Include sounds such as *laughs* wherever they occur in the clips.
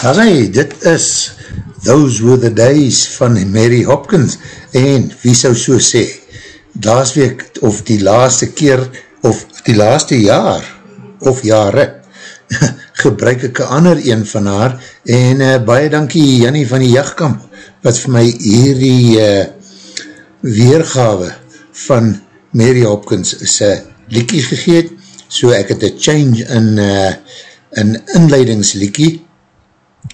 Allee, dit is Those Were The Days van Mary Hopkins en wie sou so sê, laas week of die laaste keer of die laaste jaar of jare *laughs* gebruik ek een ander een van haar en uh, baie dankie Jannie van die jachtkamp wat vir my hierdie uh, weergawe van Mary Hopkins sy liekie gegeet so ek het een change in uh, in inleidingsliekie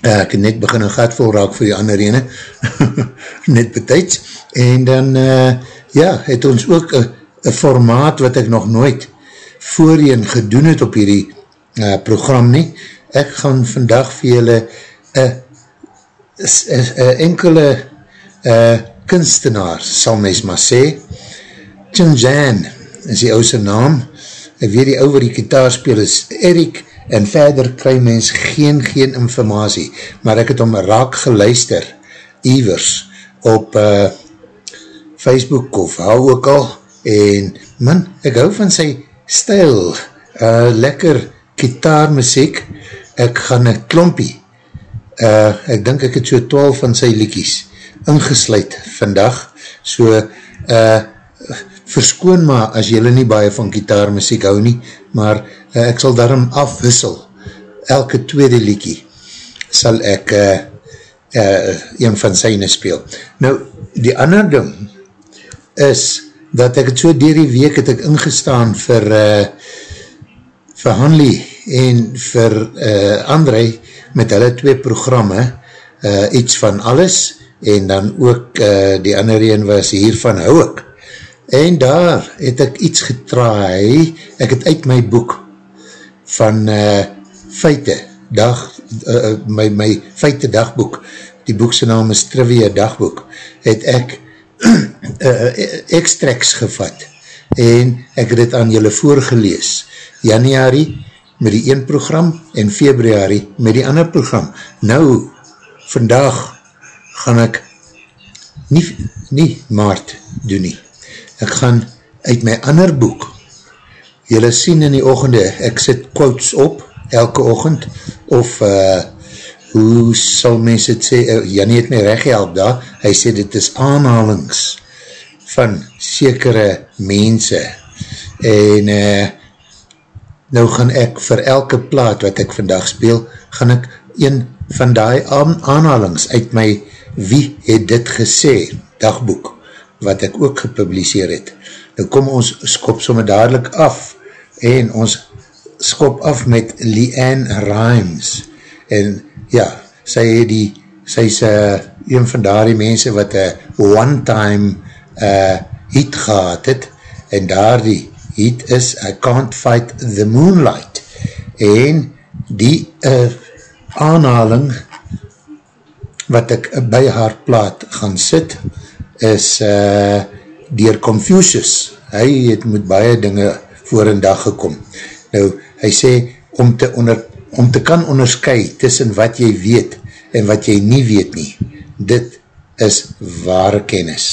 ek net begin een gat vol raak vir die ander ene, *laughs* net betijds, en dan, uh, ja, het ons ook een formaat wat ek nog nooit voorheen gedoen het op hierdie uh, program nie, ek gaan vandag vir julle een enkele uh, kunstenaar, sal mys maar sê, Chinjan is die ouse naam, ek weet die ouwe die kitaar speel is Erik en verder kry mens geen, geen informatie, maar ek het om raak geluister, Ivers, op uh, Facebook of hou ook al, en man, ek hou van sy stijl, uh, lekker kitaarmuziek, ek gaan een klompie, uh, ek dink ek het so 12 van sy liekies ingesluid vandag, so uh, verskoon maar as jylle nie baie van kitaarmuziek hou nie, maar ek sal daarom afwissel, elke tweede liekie sal ek uh, uh, een van syne speel. Nou, die ander ding is dat ek het so dier die week het ek ingestaan vir uh, vir Hanlie en vir uh, André met hulle twee programme uh, iets van alles en dan ook uh, die ander een was hiervan hou ek. En daar het ek iets getraai. Ek het uit my boek van uh, feite dag, uh, my, my feite dagboek. Die boekse naam is Trivia dagboek. Het ek uh, *clears throat* extracts gevat en ek het het aan julle voorgelees. Januari met die een program en februari met die ander program. Nou, vandag gaan ek nie, nie maart doen nie. Ek gaan uit my ander boek Julle sien in die ochende, ek sit quotes op, elke ochend, of uh, hoe sal mens het sê, uh, Jannie het my reggehelp daar, hy sê dit is aanhalings van sekere mense, en uh, nou gaan ek vir elke plaat wat ek vandag speel, gaan ek een van die aan aanhalings uit my wie het dit gesê, dagboek, wat ek ook gepubliseer het. Nou kom ons skop somme dadelijk af, en ons skop af met Leanne Rimes en ja, sy het die sy is uh, een van daar die mense wat een one time uh, hit gehad het. En daar die hit is I Can't Fight the Moonlight. En die uh, aanhaling wat ek by haar plaat gaan sit is uh, dier Confucius. Hy het met baie dinge voor een dag gekom. Nou, hy sê, om te, onder, om te kan onderskui tussen wat jy weet en wat jy nie weet nie, dit is ware kennis.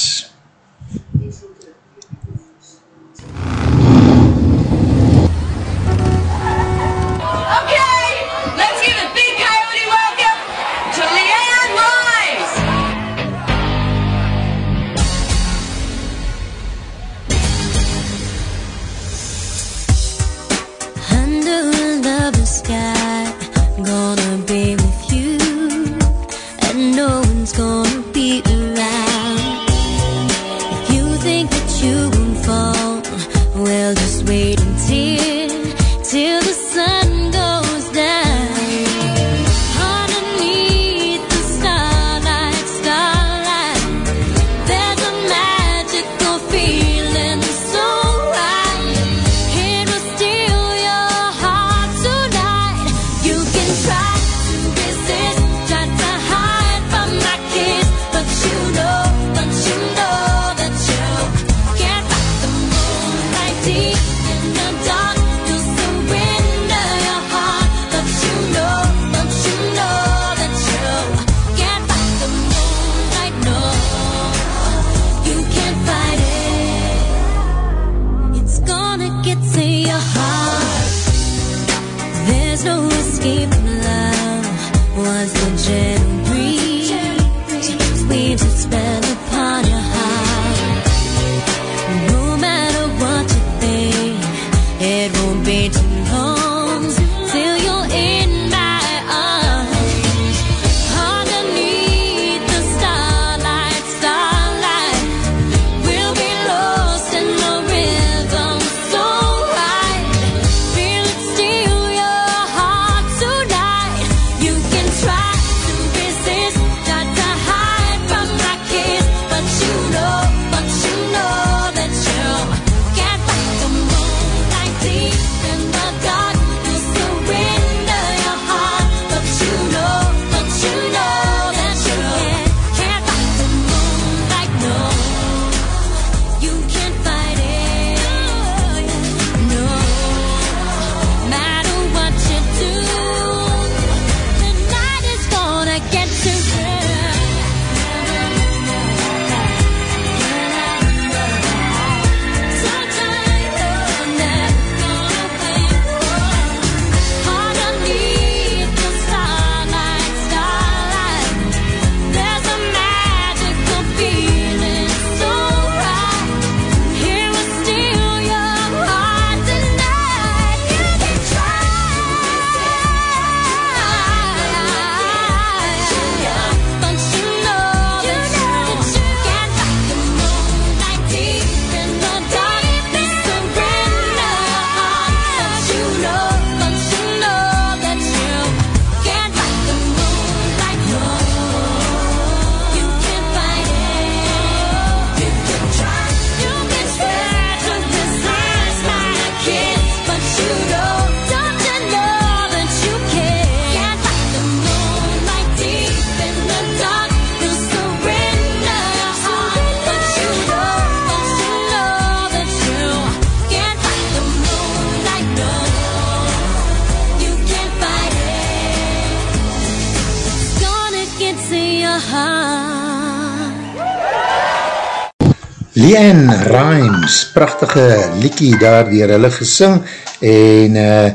Rimes, prachtige liekie daar dier hulle gesing en uh,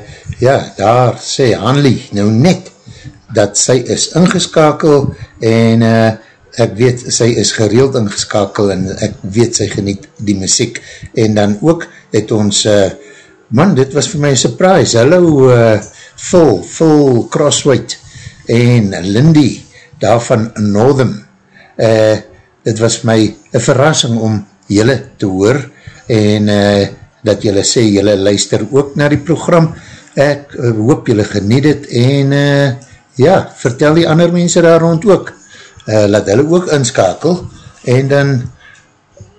ja, daar sê Hanlie nou net dat sy is ingeskakel en uh, ek weet sy is gereeld ingeskakel en ek weet sy geniet die muziek en dan ook het ons uh, man dit was vir my een surprise, hallo uh, Phil, Phil Crosswhite en Lindy daar van Northern. Uh, dit was my een verrassing om jylle te hoor en uh, dat jylle sê jylle luister ook na die program. Ek uh, hoop jylle geniet het en uh, ja, vertel die ander mense daar rond ook. Uh, laat hulle ook inskakel en dan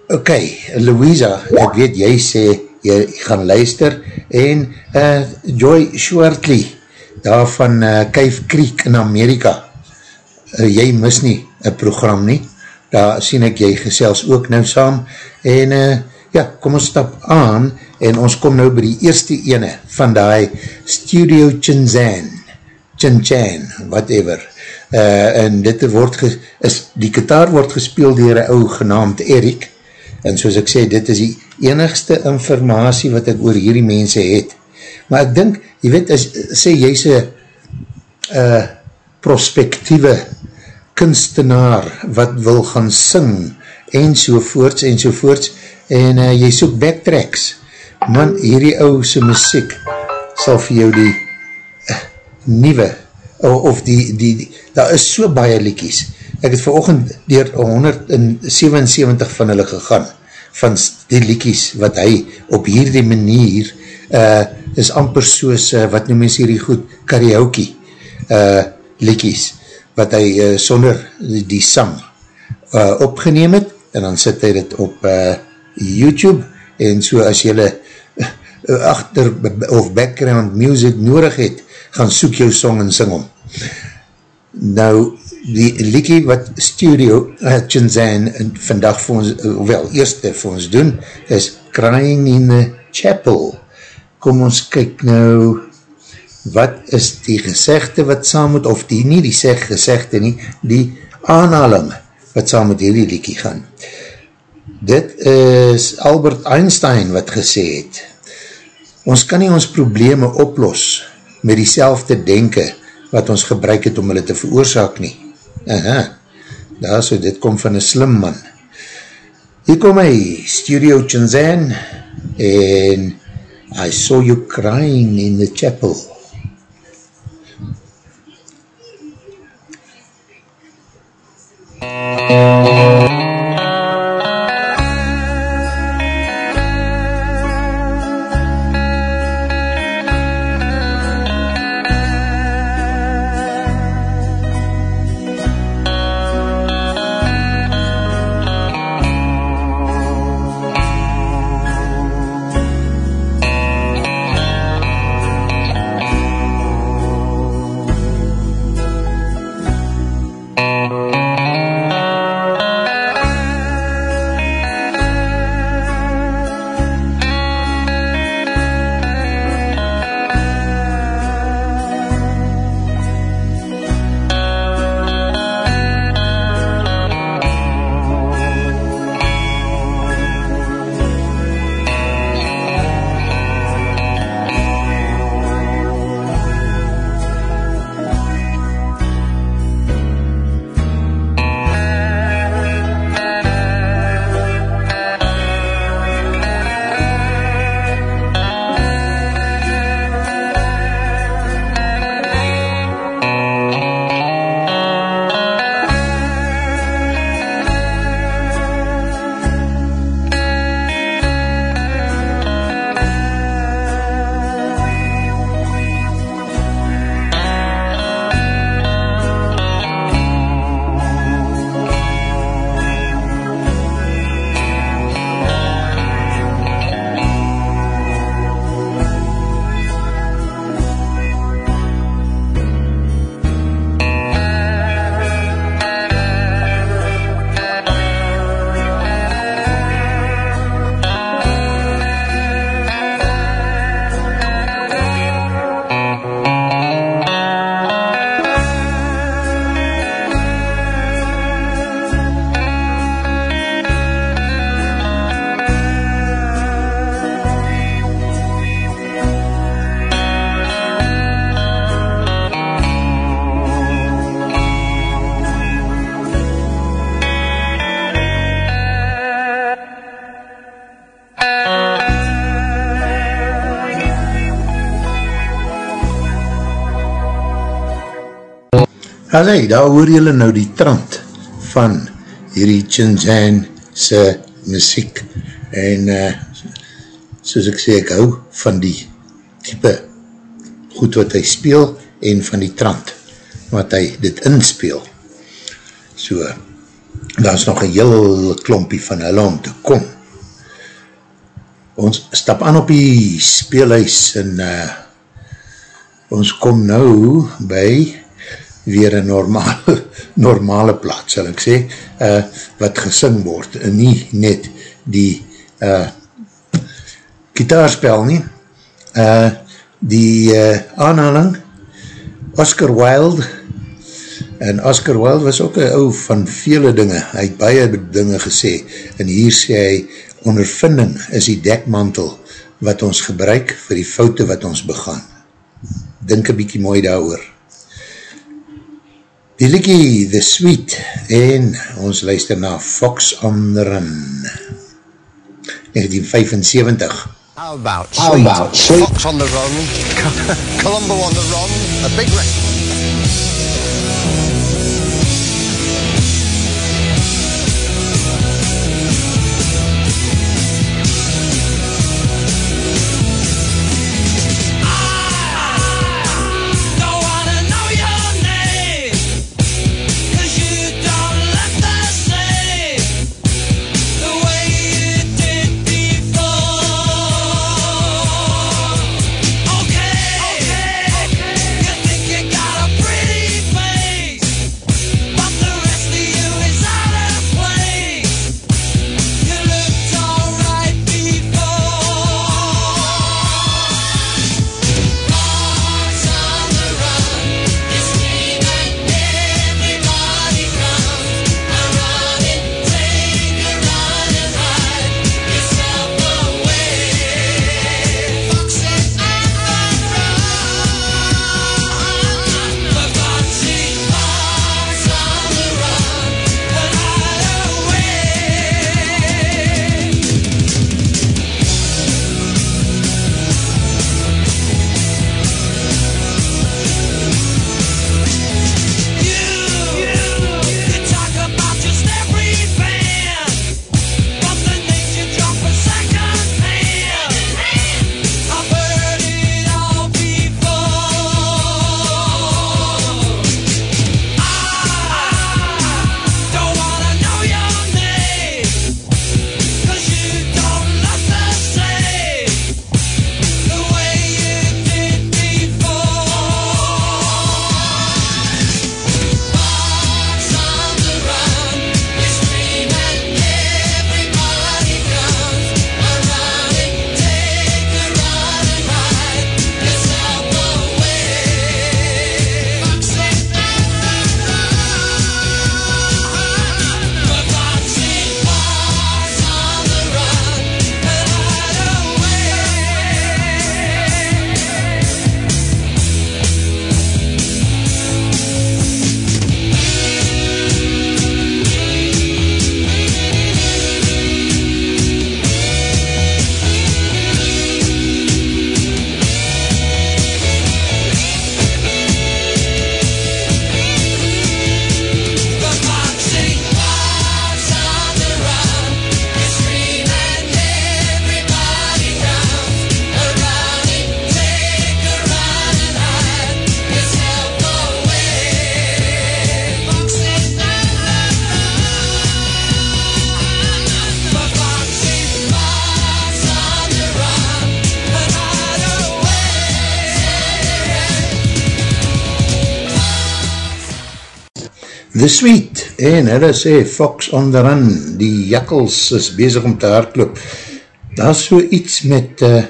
ok, Louisa ek weet jy sê jy gaan luister en uh, Joy Schwartley daar van uh, Cave Creek in Amerika. Uh, jy mis nie een program nie daar sien ek jy gesels ook nou saam, en uh, ja, kom ons stap aan, en ons kom nou by die eerste ene, van die Studio Chinzan, Chinchan, whatever, uh, en dit word, is, die kitaar word gespeel dier een ou genaamd Erik, en soos ek sê, dit is die enigste informatie wat ek oor hierdie mense het, maar ek dink, jy weet, as, sê jy sê, uh, prospectieve kunstenaar wat wil gaan sing en sovoorts en sovoorts en uh, jy soek backtracks. Man, hierdie ou se muziek sal vir jou die uh, nieuwe of die, die, die daar is so baie liekies ek het verochend dier 177 van hulle gegaan van die liekies wat hy op hierdie manier uh, is amper soos uh, wat noem ons hierdie goed karaoke uh, liekies wat hy uh, sonder die, die sang uh, opgeneem het, en dan sit hy dit op uh, YouTube, en so as jylle uh, achter of background music nodig het, gaan soek jou song en sing om. Nou, die liekie wat Studio uh, Chinzan vandag vir ons, uh, wel, eerste vir ons doen, is Crying in the Chapel. Kom ons kyk nou, wat is die gezegde wat saam moet, of die nie die seg gezegde nie, die aanhaling wat saam met hierdie liekie gaan. Dit is Albert Einstein wat gesê het, ons kan nie ons probleme oplos met die selfde denke wat ons gebruik het om hulle te veroorzaak nie. Aha, daar so, dit kom van een slim man. Hier kom hy, Studio Chinzan, en I saw you crying in the chapel. Música Allee, daar hoor jylle nou die trant van hierdie Chinzan se muziek en uh, soos ek sê, ek hou van die type goed wat hy speel en van die trant wat hy dit inspeel. So, daar is nog een heel klompie van hulle om te kom. Ons stap aan op die speelhuis en uh, ons kom nou by weer een normale, *laughs* normale plaats, sal ek sê, uh, wat gesing word, en nie net die uh, gitaarspel nie, uh, die uh, aanhaling, Oscar Wilde, en Oscar Wilde was ook een ou van vele dinge, hy het baie dinge gesê, en hier sê hy, ondervinding is die dekmantel wat ons gebruik vir die foute wat ons begaan. Dink een bykie mooi daar oor. Die liekie The Sweet en ons luister na Fox on the Run 1975 How about How Sweet? about Sweet? Fox on the Run, *laughs* Columbo on the Run, a big record. The Sweet, en hulle sê Fox on the Run, die jakkels is bezig om te hardloop. Daar is so iets met, uh,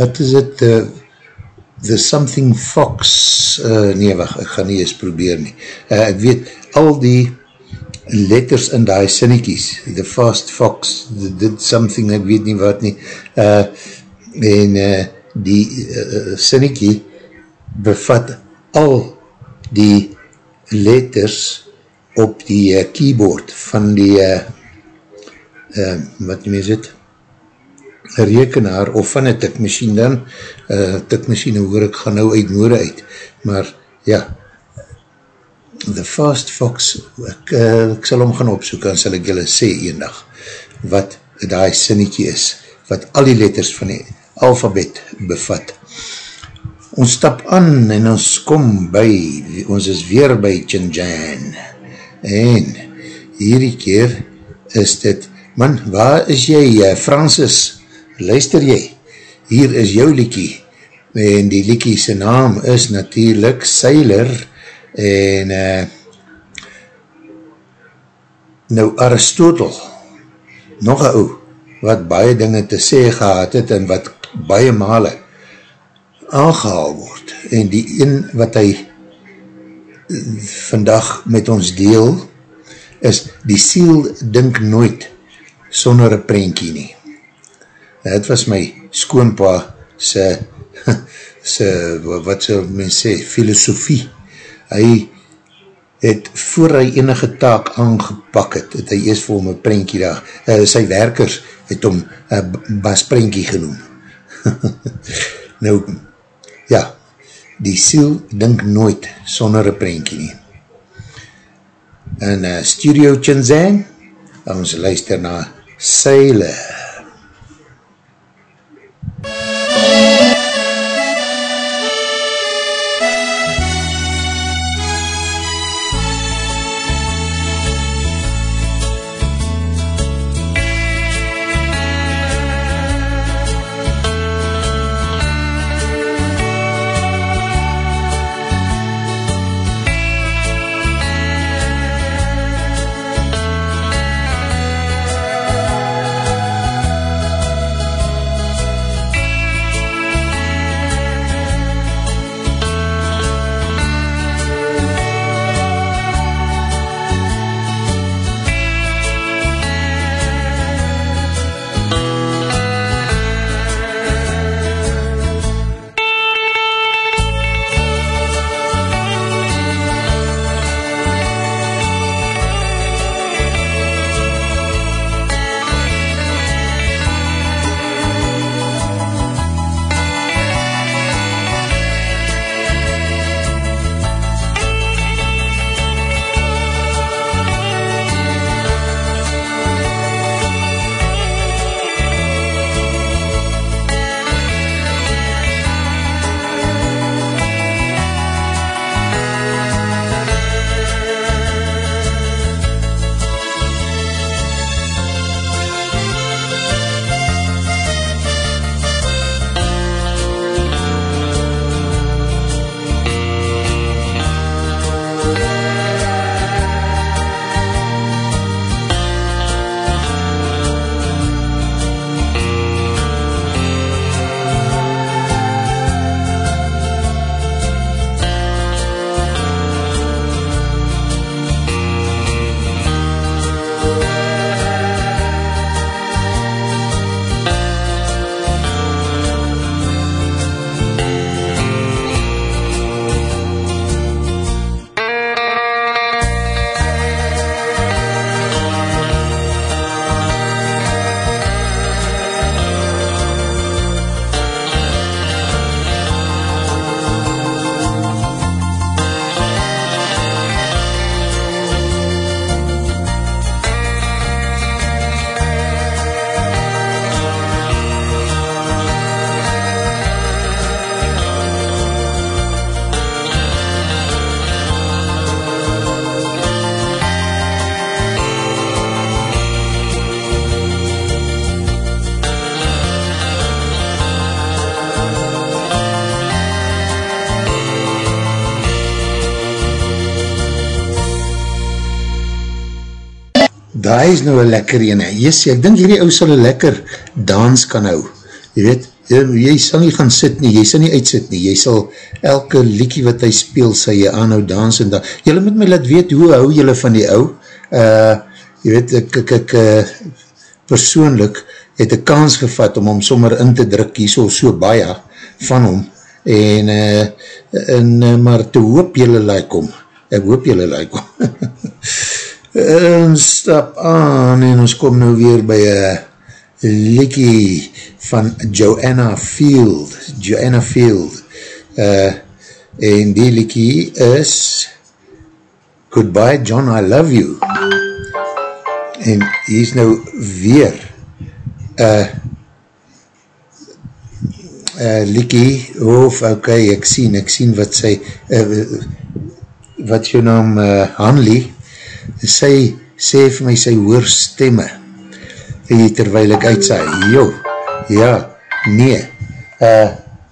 wat is het, uh, The Something Fox, uh, nee wacht, ek gaan nie eens probeer nie. Uh, ek weet, al die letters in die sinnekies, The Fast Fox, The Did Something, ek weet nie wat nie, uh, en uh, die uh, sinnekie bevat al die letters op die uh, keyboard van die uh, wat noem is het rekenaar of van een tikmachine dan uh, tikmachine hoor ek gaan nou uit moore uit maar ja The Fast Fox ek, uh, ek sal hom gaan opsoek en sal ek julle sê een dag wat die sinnetje is wat al die letters van die alfabet bevat. Ons stap aan en ons kom by, ons is weer by Chinjan en hierdie keer is dit, man, waar is jy, uh, Francis, luister jy, hier is jou liekie, en die liekie sy naam is natuurlijk Sailor, en uh, nou Aristotel, nog een ou, wat baie dinge te sê gehad het, en wat baie male aangehaal word, en die een wat hy vandag met ons deel, is die siel dink nooit sonder een prentjie nie. Het was my skoonpa sy, *laughs* sy wat sal men sê, filosofie. Hy het voor hy enige taak aangepak het, het hy eerst vir hom een prentjie daar, uh, sy werkers het hom een bas prentjie genoem. *laughs* nou, ja, die siel dink nooit sonder een prentjie nie. In uh, Studio Chinzang, ons luister na Sailor. Daai is nou een lekker ene. Yes, ek dink hierdie ou sal een lekker dans kan hou. Jy weet, jy, jy sal nie gaan sit nie, jy sal nie uitsit nie, jy sal elke liekie wat hy speel, sal jy aanhou dans en dan. Jylle moet my laat weet, hoe hou jylle van die ou? Uh, jy weet, ek, ek, ek uh, persoonlik het een kans gevat om hom sommer in te druk, hier so, so baie van hom, en, uh, en uh, maar te hoop jylle like hom. Ek hoop jylle like hom. *laughs* en stap aan en ons kom nou weer by een likkie van Joanna Field Joanna Field. Uh, en die likkie is Goodbye John I Love You. En hier is nou weer uh, uh, likkie of ok, ek sien, ek sien wat sy uh, wat jou naam uh, Hanlie sy sê vir my sy hoor stemme en terwijl ek uitsaai, jo, ja, nee, uh,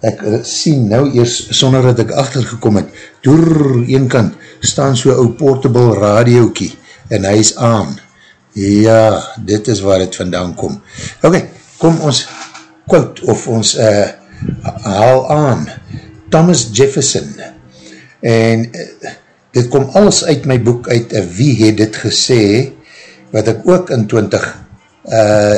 ek sien nou eers, sonder dat ek achtergekom het, door een kant, staan so ou portable radiokie, en hy is aan, ja, dit is waar het vandaan kom, ok, kom ons quote, of ons uh, haal aan, Thomas Jefferson, en, uh, dit kom alles uit my boek uit, uh, wie het dit gesê, wat ek ook in 20, uh,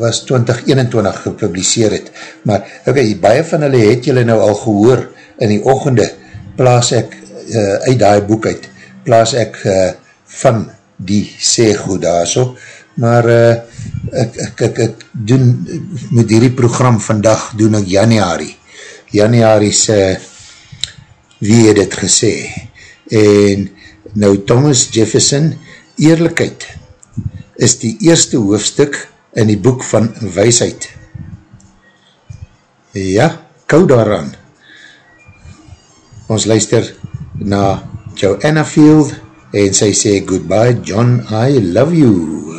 was 2021 gepubliseer het, maar ok, baie van hulle het julle nou al gehoor, in die ochende plaas ek uh, uit die boek uit, plaas ek uh, van die sê goed daar so, maar uh, ek, ek, ek, ek doen, met hierdie program vandag doen ek januari, januari sê, wie het dit gesê, en nou Thomas Jefferson, eerlijkheid is die eerste hoofdstuk in die boek van weisheid. Ja, kou daaraan. Ons luister na Joanna Field en sy sê goodbye John, I love you.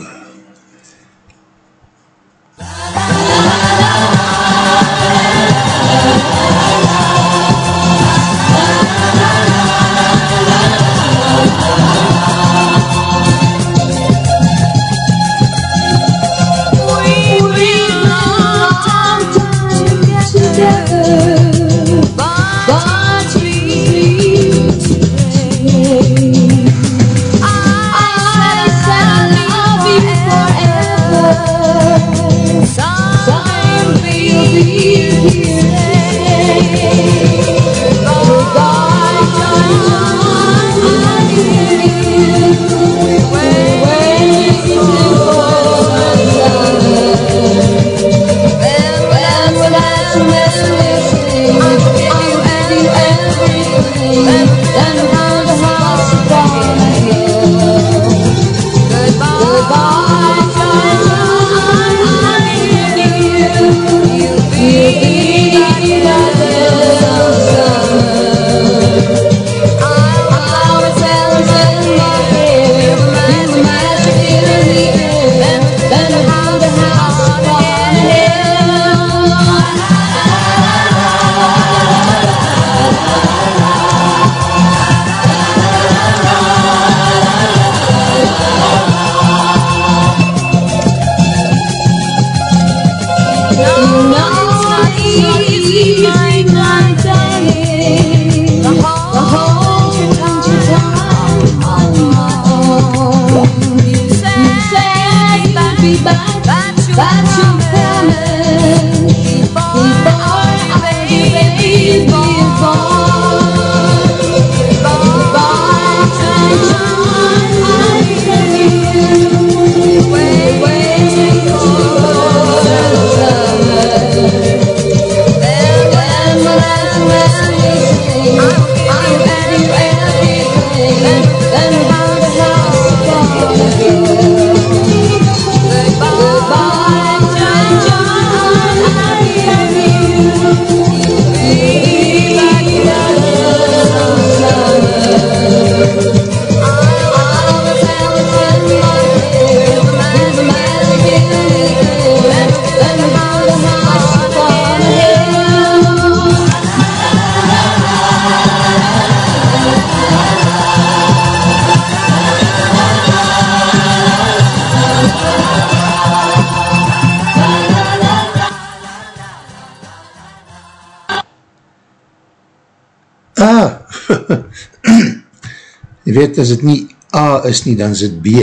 Weet, as het nie A is nie, dan is het B.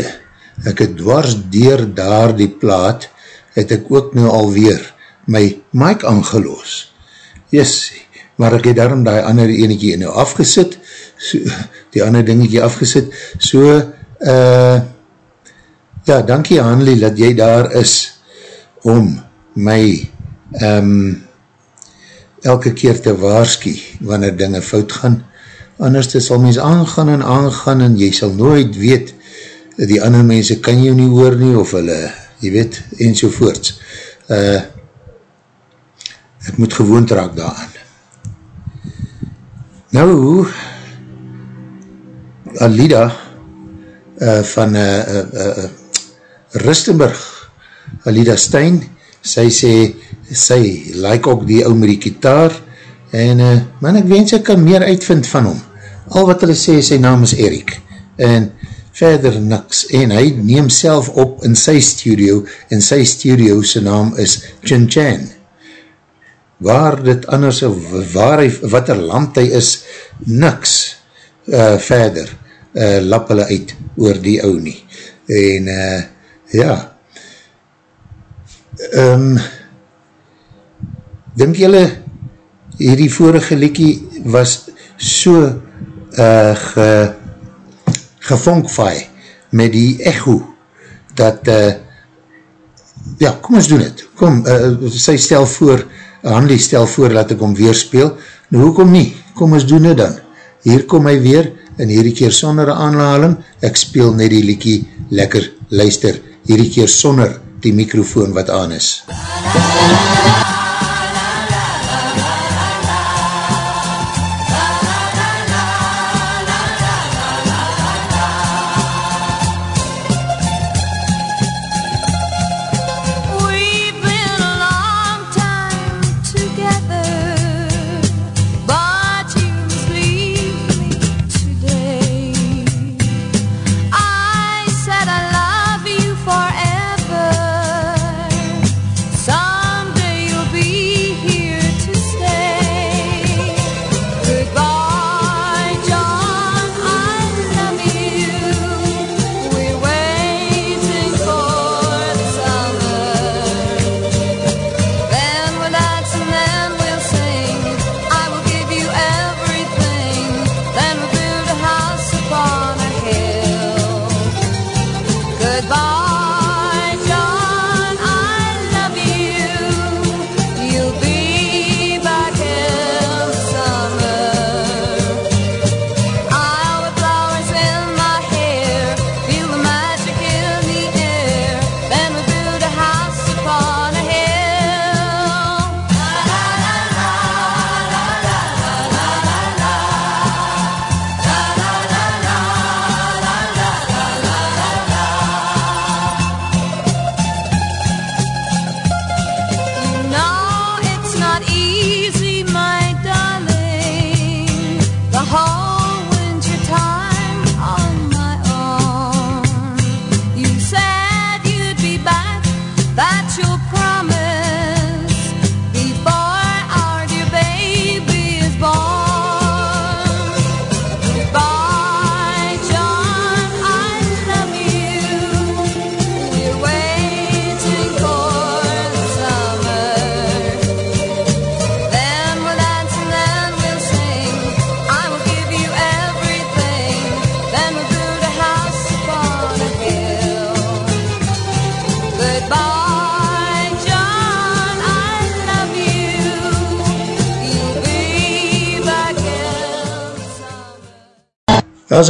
Ek het dwars deur daar die plaat, het ek ook nou alweer my mic aangeloos. Yes, maar ek het daarom die ander enetjie nou afgesit, so, die ander dingetje afgesit, so, uh, ja, dankie Hanlie, dat jy daar is, om my, um, elke keer te waarskie, wanneer dinge fout gaan, anders sal mens aangaan en aangaan, en jy sal nooit weet, die ander mense kan jou nie hoor nie, of hulle, jy weet, enzovoorts. Uh, ek moet gewoond raak daaraan. Nou, Alida uh, van uh, uh, uh, Rustenburg, Alida Stein, sy sê, sy like ook die ou met die kitaar, en uh, man, ek wens ek kan meer uitvind van hom. Al wat hulle sê, sy naam is Erik, en verder niks, en hy neem self op in sy studio, en sy studio sy naam is Chin Chan. Waar dit anders, waar hy, wat er land hy is, niks uh, verder uh, lap hulle uit oor die ou nie. En uh, ja, um, denk jylle, hierdie vorige liekie was so uh, ge, gevonkvaai met die echo, dat, uh, ja, kom ons doen het, kom, uh, sy stel voor, Hanlie stel voor dat ek hom weer speel, nou hoekom nie, kom ons doen het dan, hier kom hy weer, en hierdie keer sonder aanhaling, ek speel net die liekie lekker luister, hierdie keer sonder die microfoon wat aan is. We've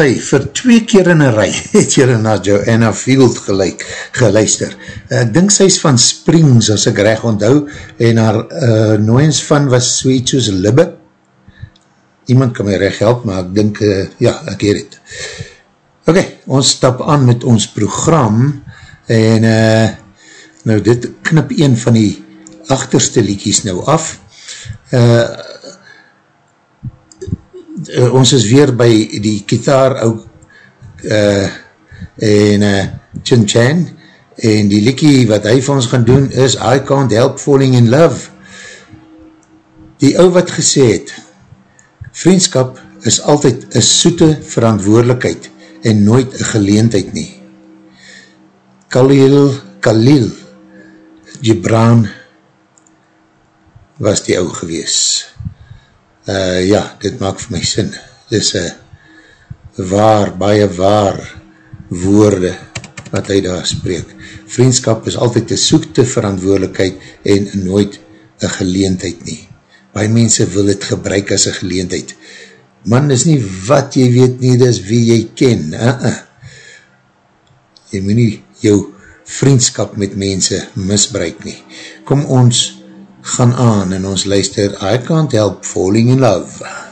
is hy, vir twee keer in een rij, *laughs* het jylle na Joanna Field geluid, geluister. Ek dink sy is van Springs, as ek reg onthou, en haar uh, nooiens van was zoiets soos Libbe. Iemand kan my reg help, maar ek dink, uh, ja, ek heer het. Ok, ons stap aan met ons program, en uh, nou dit knip een van die achterste liedjies nou af. Uh, uh, ons is weer by die kitaar ook uh, en uh, Chin Chan en die liekie wat hy vir ons gaan doen is I Can't Help Falling in Love die ou wat gesê het vriendskap is altyd een soete verantwoordelikheid en nooit een geleentheid nie. Khalil, Khalil Gibran was die ou gewees. Uh, ja, dit maak vir my sin. Dit is een waar, baie waar woorde wat hy daar spreek. Vriendskap is altyd een soekte verantwoordelikheid en nooit een geleentheid nie. Baie mense wil het gebruik as een geleentheid. Man, is nie wat jy weet nie, dis wie jy ken. Uh -uh. Jy moet nie jou vriendskap met mense misbruik nie. Kom ons gaan aan en ons luister I Can't Help Falling in Love.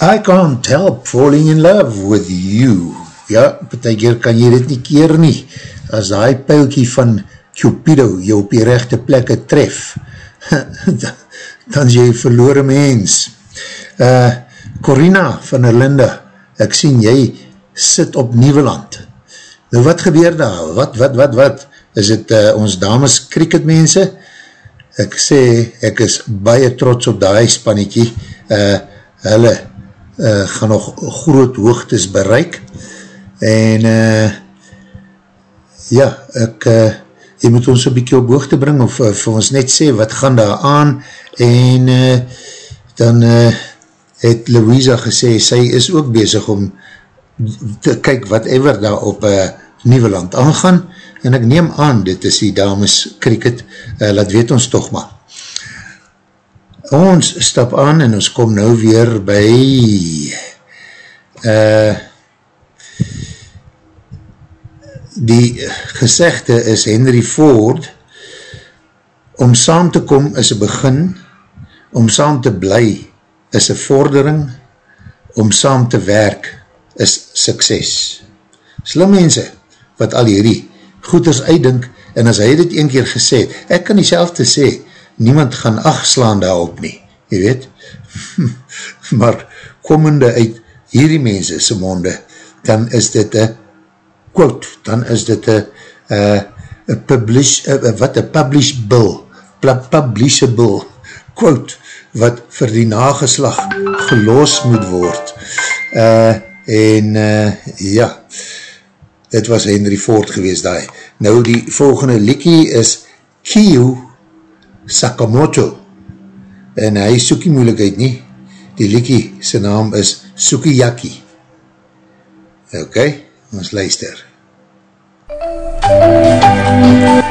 I can't help falling in love with you. Ja, betek kan jy dit nie keer nie. As die pijlkie van Cupido jou op die rechte plekke tref, *laughs* dan is jy verloore mens. Uh, Corina van Erlinda, ek sien jy sit op Nieuweland. Nou wat gebeur daar? Wat, wat, wat, wat? Is het uh, ons dames cricket mense? Ek sê, ek is baie trots op die spannetjie. Uh, hulle uh, gaan nog groot hoogtes bereik. En uh, ja, ek uh, jy moet ons een bykie op hoogte bring of uh, vir ons net sê wat gaan daar aan. En uh, dan uh, het Louisa gesê sy is ook bezig om te kyk whatever daar op uh, Nieuweland aangaan. En ek neem aan, dit is die dames cricket, uh, laat weet ons toch maar ons stap aan en ons kom nou weer by uh, die gezegde is Henry Ford om saam te kom is een begin om saam te bly is een vordering om saam te werk is sukses. Slim mense, wat al hierdie goeders uitdink, en as hy dit een keer gesê, ek kan die selfde sê, niemand gaan achtslaan daarop nie, jy weet, *laughs* maar komende uit hierdie mense sy monde, dan is dit een quote, dan is dit een uh, publish, uh, wat een publish bill, publishable quote, wat vir die nageslag gelos moet word. Uh, en uh, ja, dit was Henry Ford gewees daai. Nou die volgende liekie is Kiyu Sakamoto en hy soek die moeilijkheid nie. Die liekie, sy naam is Sukiyaki. Ok, ons luister.「上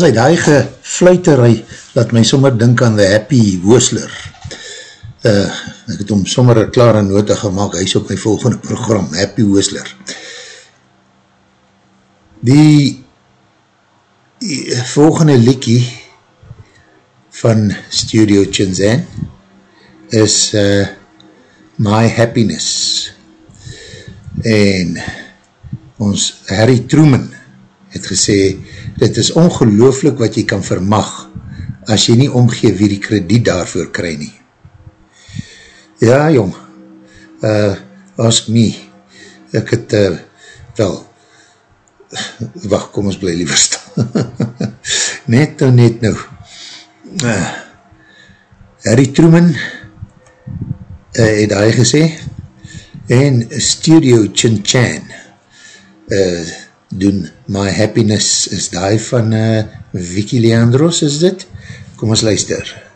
As hy die gefluiterij, laat my sommer dink aan The Happy Whistler. Uh, ek het hom sommer een klare note gemaakt, hy is op my volgende program, Happy Whistler. Die, die volgende liekie van Studio Chinzan is uh, My Happiness. En ons Harry Truman het gesê, dit is ongelooflik wat jy kan vermag as jy nie omgee wie die krediet daarvoor kry nie. Ja, jong, uh, ask me, ek het, uh, wel, wacht, kom ons bly liever staan. *laughs* net nou, net nou. Uh, Harry Truman uh, het hy gesê, en Studio Chin Chan, uh, doen My Happiness is die van uh, Vicky Leandros, is dit? Kom ons luister.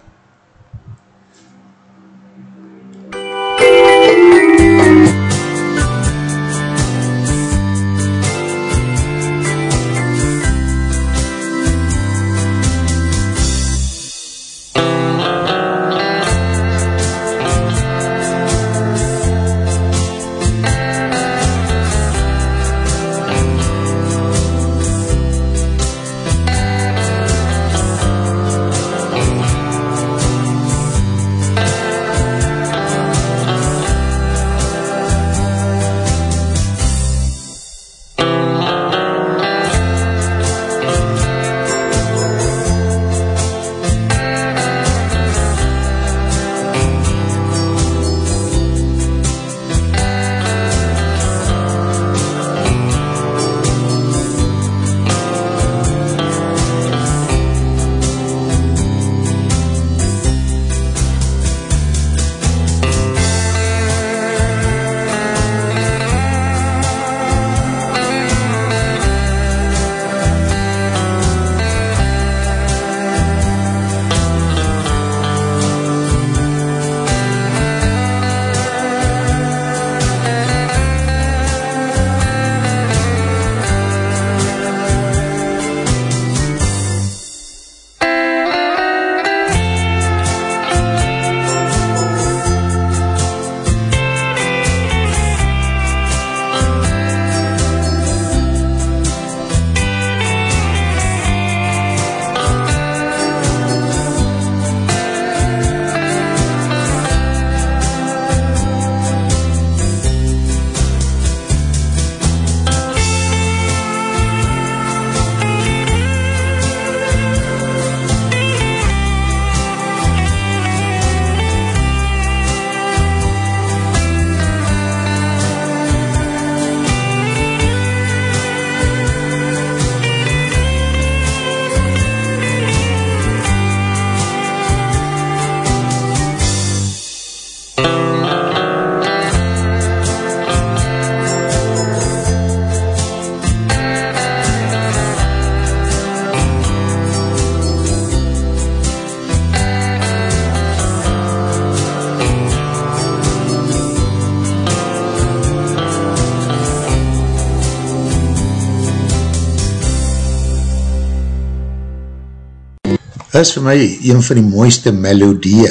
Is vir my een van die mooiste melodie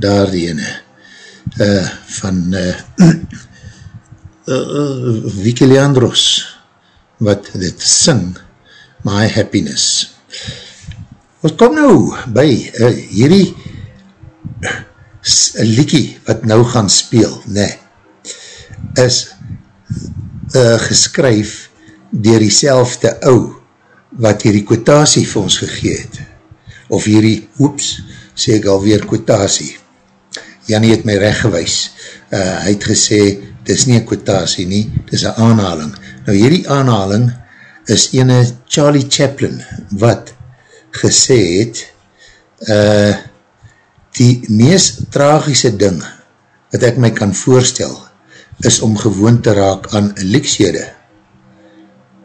daar die ene uh, van uh, uh, uh, Vicky Leandros wat dit sing My Happiness ons kom nou by uh, hierdie liekie wat nou gaan speel nee, is uh, geskryf dier die selfde ou wat hierdie kwotasie vir ons gegeet. Of hierdie, oeps, sê ek alweer kwotasie. Jannie het my recht gewys. Uh, hy het gesê, dit is nie een kwotasie nie, dit is een aanhaling. Nou hierdie aanhaling is ene Charlie Chaplin wat gesê het, uh, die meest tragische ding wat ek my kan voorstel, is om gewoon te raak aan luksede.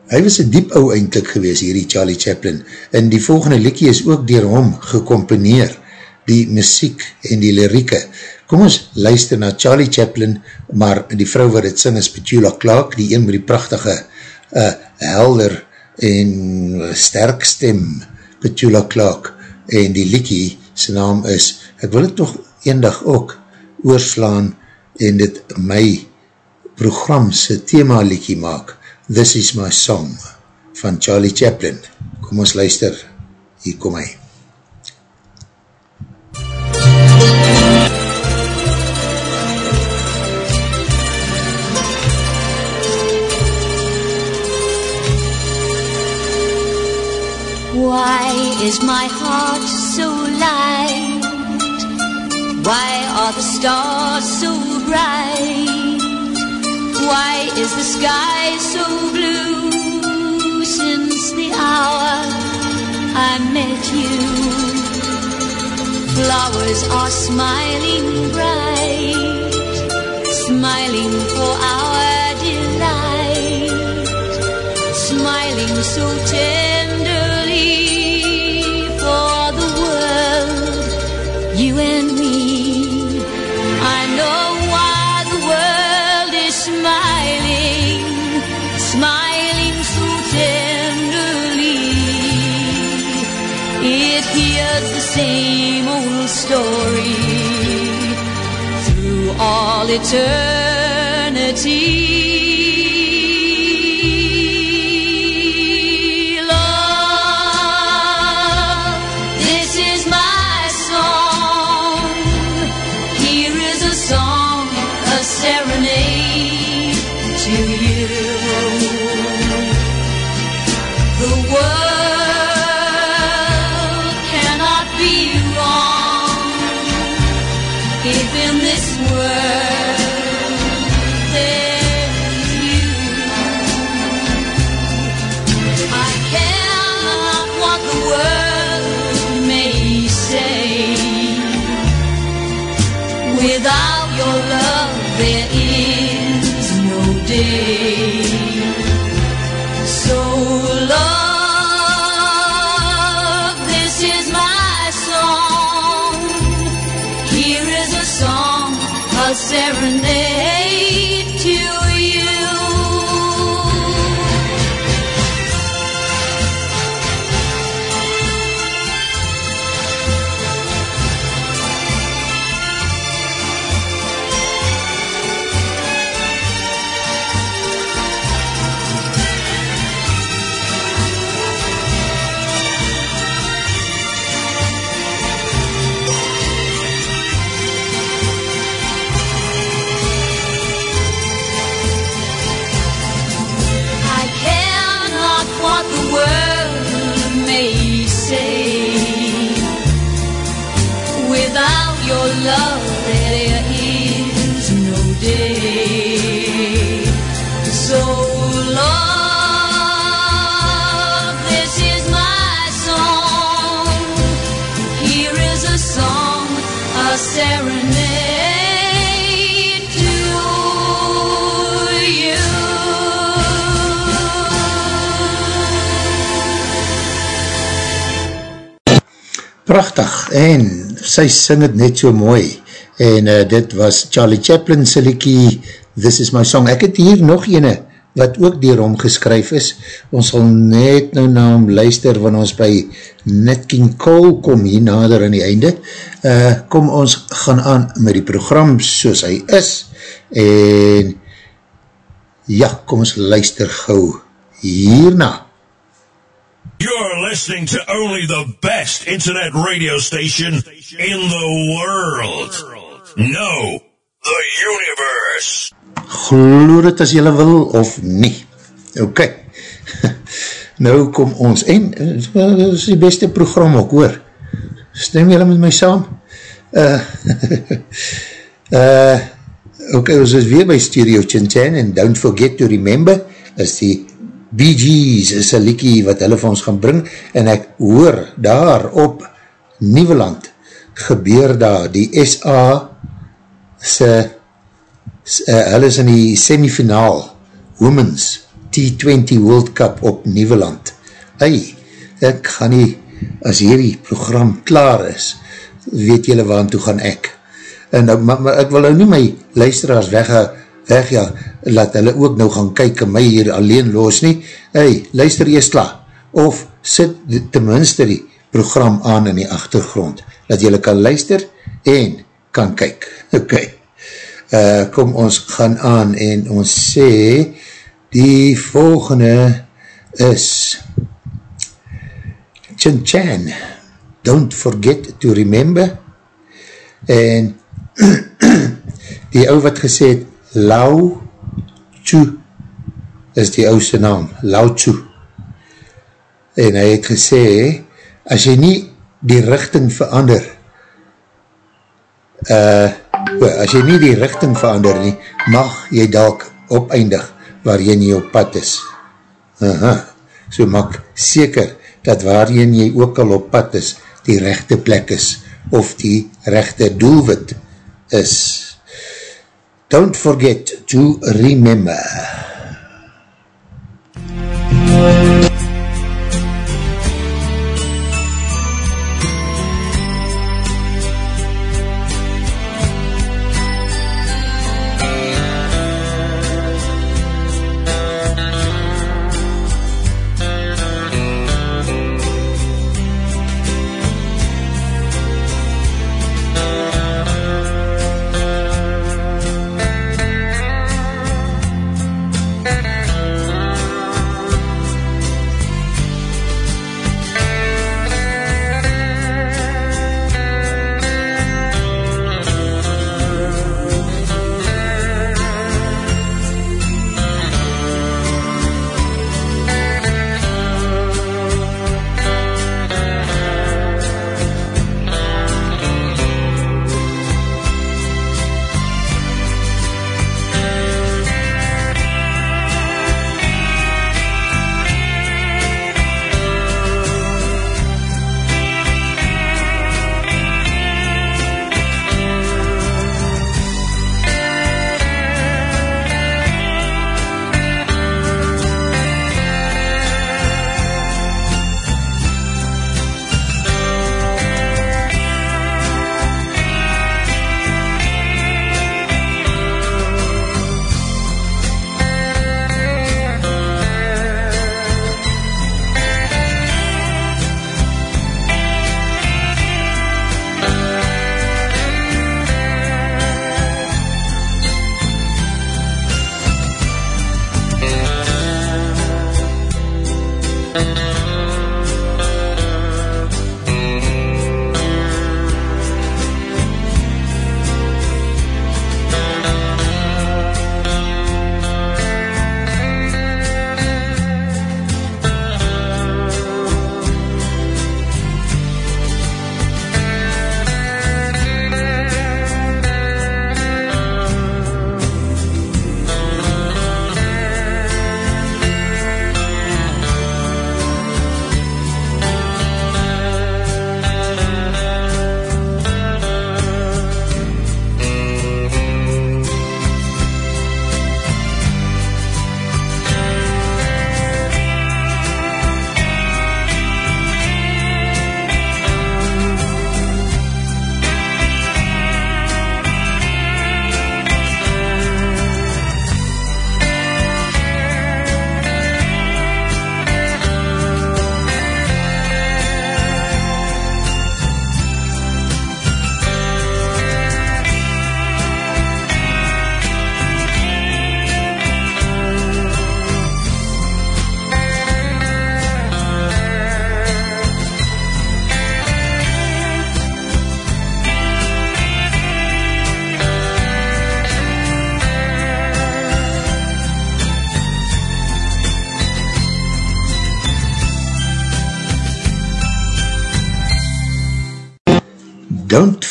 Hy was een diep ou eindelijk gewees, hierdie Charlie Chaplin, en die volgende likkie is ook dier hom gecomponeer, die muziek en die lirieke. Kom ons luister na Charlie Chaplin, maar die vrou wat het sing is Petula Clark, die een met die prachtige uh, helder en sterk stem, Petula Clark, en die likkie, sy naam is, ek wil het toch eendag ook oorslaan en dit my programse thema liekie maak, This is my song, van Charlie Chaplin. Kom ons luister, hier kom hy. Why is my heart so light? Why are the stars so bright? Why is the sky so blue since the hour I met you? Flowers are smiling bright, smiling for our delight, smiling so eternity. Prachtig, en sy sing het net so mooi, en uh, dit was Charlie Chaplin sy liekie, This is my song. Ek het hier nog ene wat ook dier hom geskryf is. Ons sal net nou na hom luister, wanneer ons by Nat King Cole kom hier nader aan die einde. Uh, kom ons gaan aan met die program soos hy is, en ja, kom ons luister gauw hierna. You're listening to only the best internet radio station in the world. No, the universe. Glo dit as jylle wil of nie. Ok. *laughs* nou kom ons, en dit is die beste program ook hoor. Stem jylle met my saam? Uh, uh, *laughs* ok, ons is weer by Studio Chin Chan en Don't Forget to Remember is die Bee Gees is een liekie wat hulle vir ons gaan bring en ek hoor daar op Nieuweland gebeur daar. Die SA se uh, hulle is in die semifinaal Women's T20 World Cup op Nieuweland. Ei, ek gaan nie as hierdie program klaar is weet julle waar toe gaan ek? En, maar, maar ek wil nou nie my luisteraars weggaan weg ja, laat hulle ook nou gaan kyk en my hier alleen los nie, hey, luister eers klaar, of sit tenminste die program aan in die achtergrond, dat julle kan luister en kan kyk, *laughs* ok, uh, kom ons gaan aan en ons sê, die volgende is Chin Chan, don't forget to remember, en *clears throat* die ou wat gesê het, Lao Tzu is die ouse naam, Lao Tzu. En hy het gesê, as jy nie die richting verander, uh, as jy nie die richting verander nie, mag jy dalk opeindig waar jy nie op pad is. Aha, so maak seker dat waar jy nie ook al op pad is, die rechte plek is, of die rechte doelwit is. Don't forget to remember.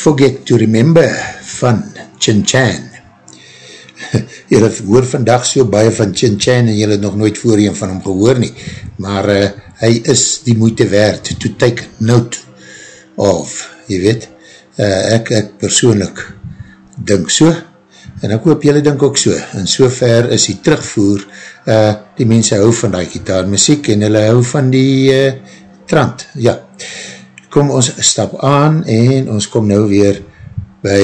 Forget to Remember van Chin Chan. *laughs* Julle hoor vandag so baie van Chin Chan en julle nog nooit voorheen van hom gehoor nie, maar uh, hy is die moeite waard to take note of, jy weet, uh, ek, ek persoonlik dink so, en ek hoop julle dink ook so, en so ver is die terugvoer, uh, die mense hou van die gitaarmuziek en hulle hou van die uh, trant, ja. Kom ons stap aan en ons kom nou weer by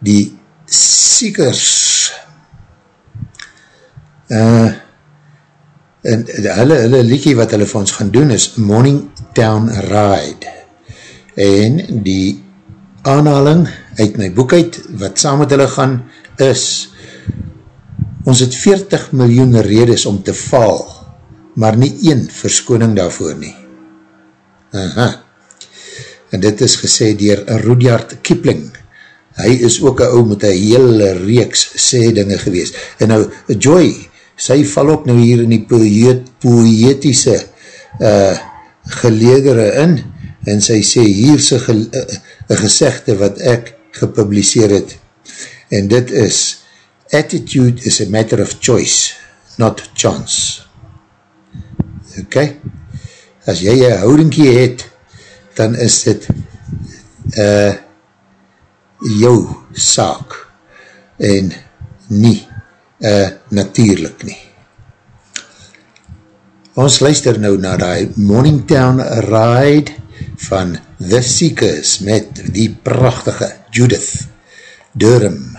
die Seekers. Uh, en hulle, hulle liekie wat hulle vir ons gaan doen is Morning Town Ride. En die aanhaling uit my boek uit, wat saam met hulle gaan, is ons het 40 miljoen redes om te val, maar nie een verskoning daarvoor nie. Aha. En dit is gesê dier Rudyard Kipling. Hy is ook een ou met een hele reeks sê dinge gewees. En nou, Joy, sy val ook nou hier in die poëet, poëtiese uh, geledere in, en sy sê, hier is een ge, uh, gezegde wat ek gepubliseer het, en dit is, attitude is a matter of choice, not chance. Ok? As jy een houdingkie het, dan is dit uh, jou saak, en nie uh, natuurlijk nie. Ons luister nou na die Morningtown Ride van The Seekers met die prachtige Judith Durham.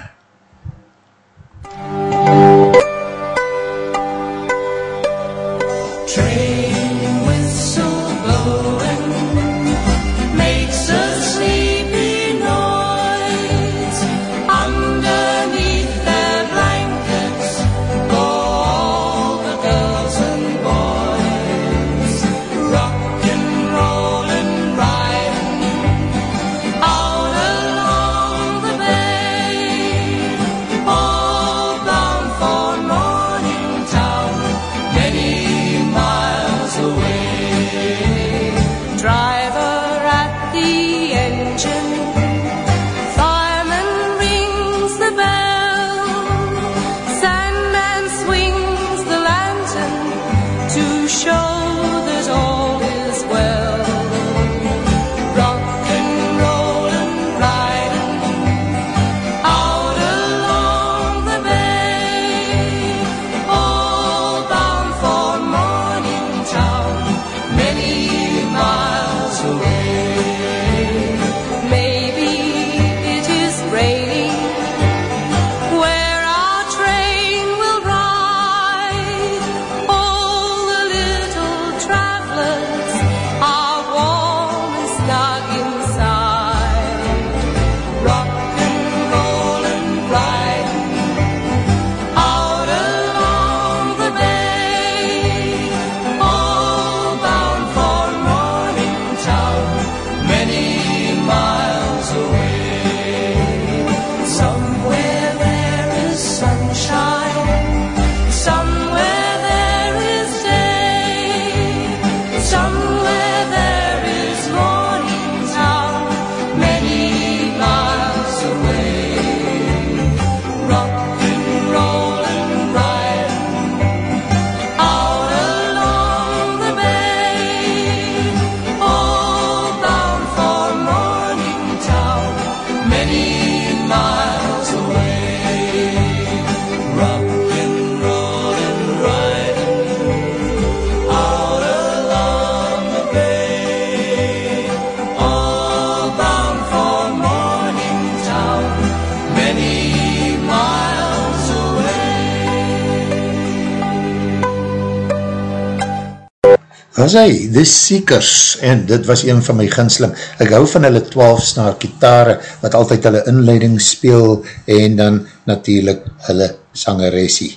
Was hy, The Seekers, en dit was een van my ginsling. Ek hou van hulle 12 snaar kitare, wat altyd hulle inleiding speel, en dan natuurlijk hulle sangeressie.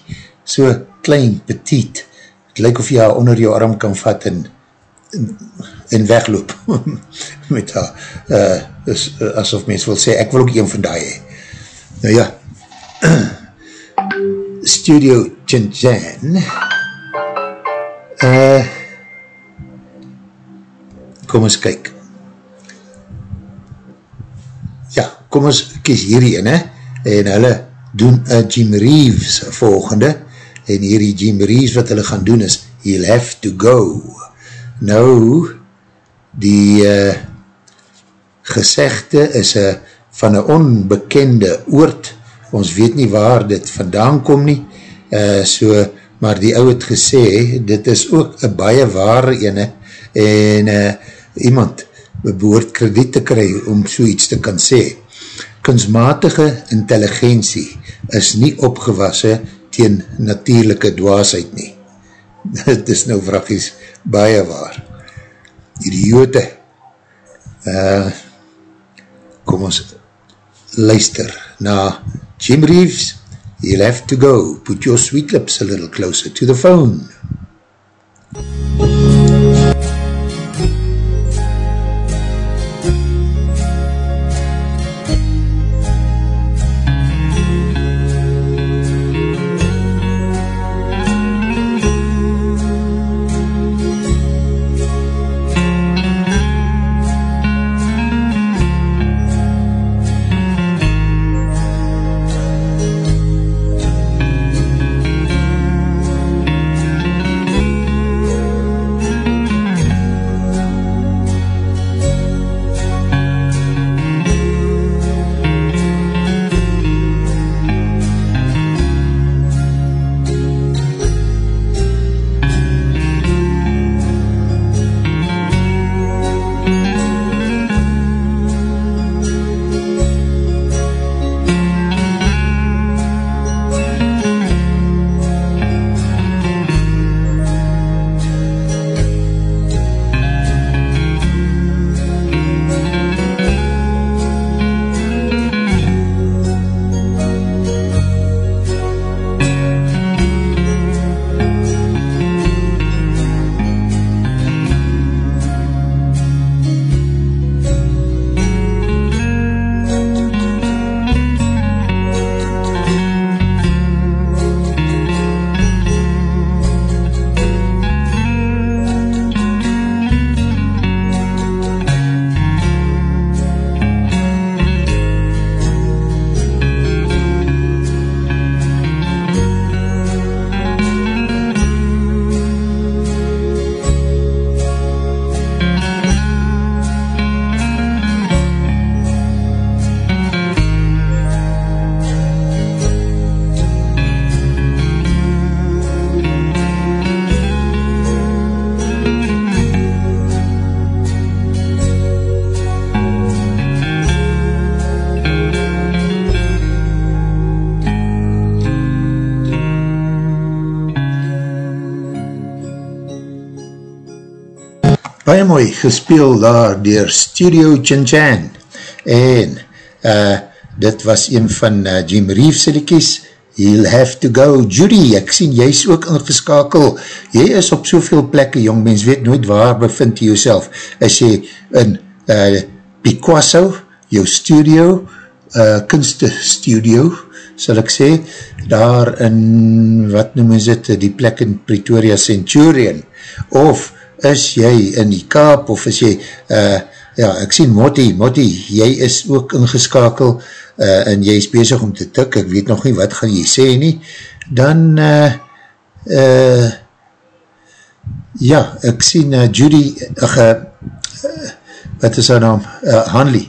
So klein, petiet, het lyk of jy haar onder jou arm kan vat en, en, en wegloop *laughs* met haar. Uh, is, uh, asof mens wil sê, ek wil ook een van die hee. Nou ja, *clears throat* Studio Chinjan, uh, kom ons kyk. kom ons kies hierdie ene, en hulle doen een Jim Reeves volgende, en hierdie Jim Reeves wat hulle gaan doen is, He'll Have To Go. Nou, die uh, gezegde is uh, van een onbekende oord, ons weet nie waar dit vandaan kom nie, uh, so, maar die ou het gesê, dit is ook een baie ware ene, en uh, iemand behoort krediet te kry om so iets te kan sê. Kunstmatige intelligentie is nie opgewasse teen natuurlijke dwaasheid nie. *laughs* Dit is nou vragies baie waar. Idiote. Uh, kom ons luister na Jim Reeves, You'll have to go. Put your sweet lips a little closer to the phone. Baie mooi gespeel daar door Studio Chin Chan. En uh, dit was een van uh, Jim Reeves liedjes You'll have to go. Judy, ek sien jy is ook ingeskakel. Jy is op soveel plekke jong mens weet nooit waar bevind jy jouself. As jy in uh, Picasso jou studio uh, kunste studio sal ek sê, daar in, wat noem is dit, die plek in Pretoria Centurion, of is jy in die kaap, of is jy, uh, ja, ek sien Motti, Motti, jy is ook ingeskakel, uh, en jy is bezig om te tik, ek weet nog nie, wat gaan jy sê nie, dan, uh, uh, ja, ek sien uh, Judy, ach, uh, wat is haar naam, uh, Hanley,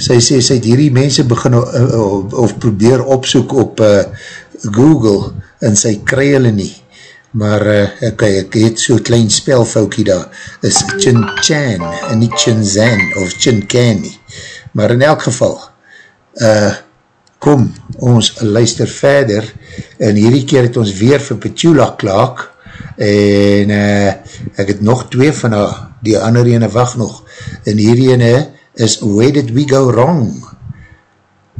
sy sê, sy het hierdie mense begin, uh, of, of probeer opsoek op uh, Google, en sy kry hulle nie, maar uh, ek, ek het so'n klein spelfoutje daar, is Chin Chan, en nie Chin Zan, of Chin Can nie, maar in elk geval, uh, kom, ons luister verder, en hierdie keer het ons weer vir Petula Klaak, en uh, ek het nog twee van haar, die ander ene wacht nog, en hierdie ene is Where Did We Go Wrong,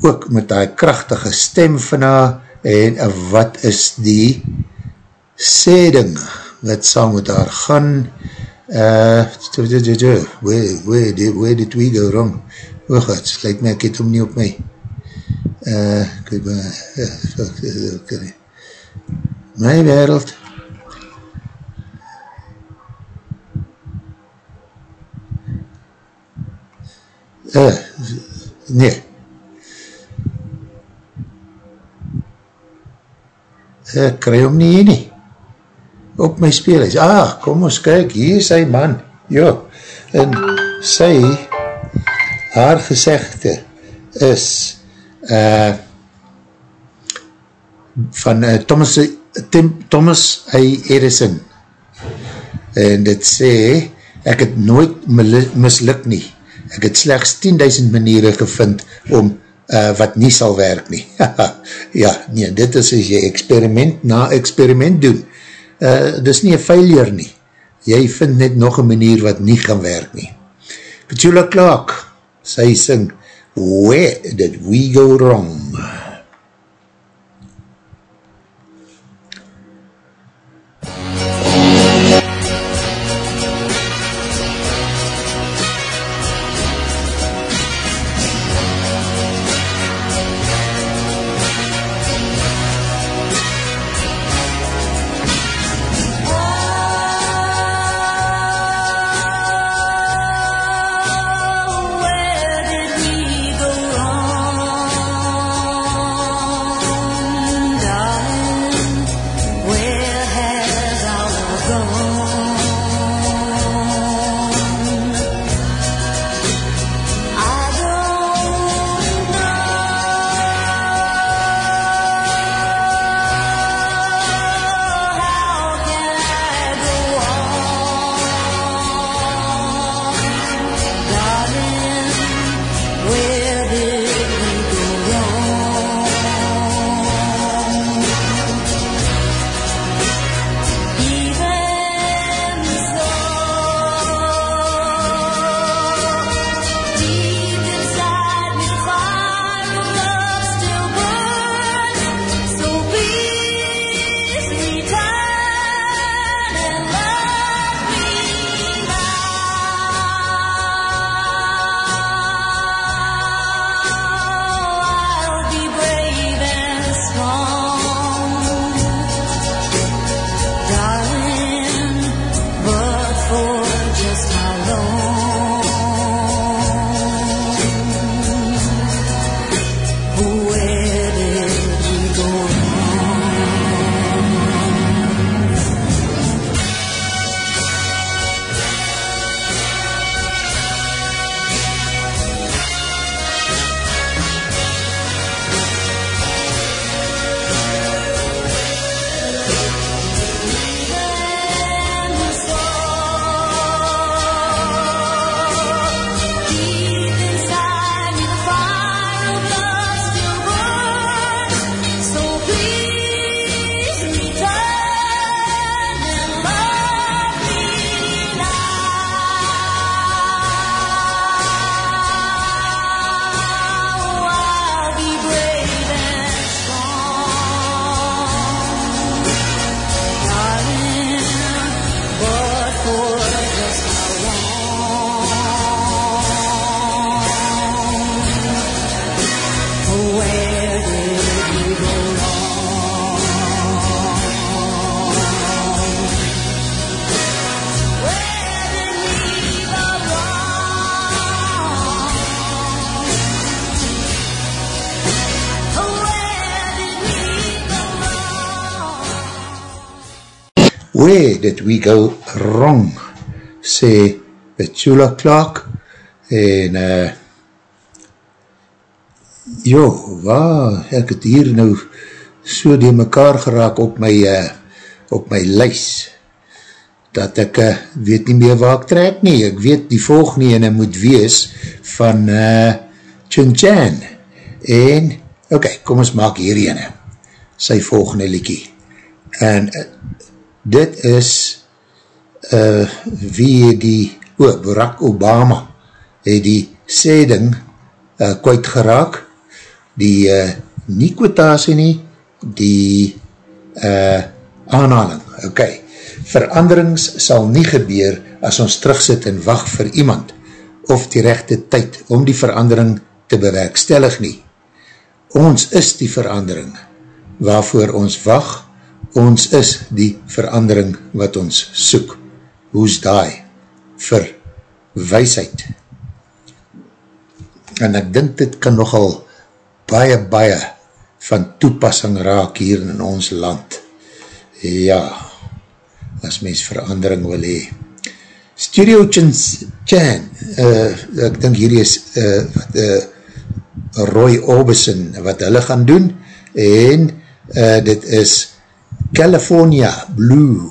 ook met die krachtige stem van haar, en uh, wat is die sê ding wat saam met haar gaan uh, where, where, did, where did we go wrong? Oh god, lyk my ek het hom nie op my uh, ek weet maar eh, *laughs* my wereld. Uh, nee. Ek krij hom nie hier nie. Op my speelhuis. Ah, kom ons kyk, hier is hy man. Jo, en sy, haar gezegde is uh, van uh, Thomas, Tim, Thomas A. Edison. En dit sê, ek het nooit misluk nie. Ek het slechts 10.000 maniere gevind om uh, wat nie sal werk nie. *laughs* ja, nee, dit is as jy experiment na experiment doen. Uh, dit is nie een failure nie. Jy vind net nog een manier wat nie gaan werk nie. Petula Clark, sy sing, Where did we go wrong? Where Did we go wrong? Sê Petula Clark. En uh, jo, waar, ek het hier nou so die mekaar geraak op my uh, op my lys dat ek uh, weet nie meer waar ek trek nie, ek weet die volgende ene moet wees van uh, Chun Chan. En, ok, kom ons maak hier ene sy volgende liekie. En uh, dit is uh, wie die, oh, Barack Obama het die sêding uh, kwijt geraak, die uh, nie kwotasie nie, die uh, aanhaling, ok, veranderings sal nie gebeur as ons terugsit en wacht vir iemand, of die rechte tyd om die verandering te bewerkstellig nie. Ons is die verandering, waarvoor ons wacht, ons is die verandering wat ons soek. Hoe's daai? Vir weisheid. En ek dink dit kan nogal baie, baie van toepassing raak hier in ons land. Ja, as mens verandering wil hee. Studio Chan, uh, ek dink hierdie is uh, wat, uh, Roy Orbison wat hulle gaan doen en uh, dit is California Blue.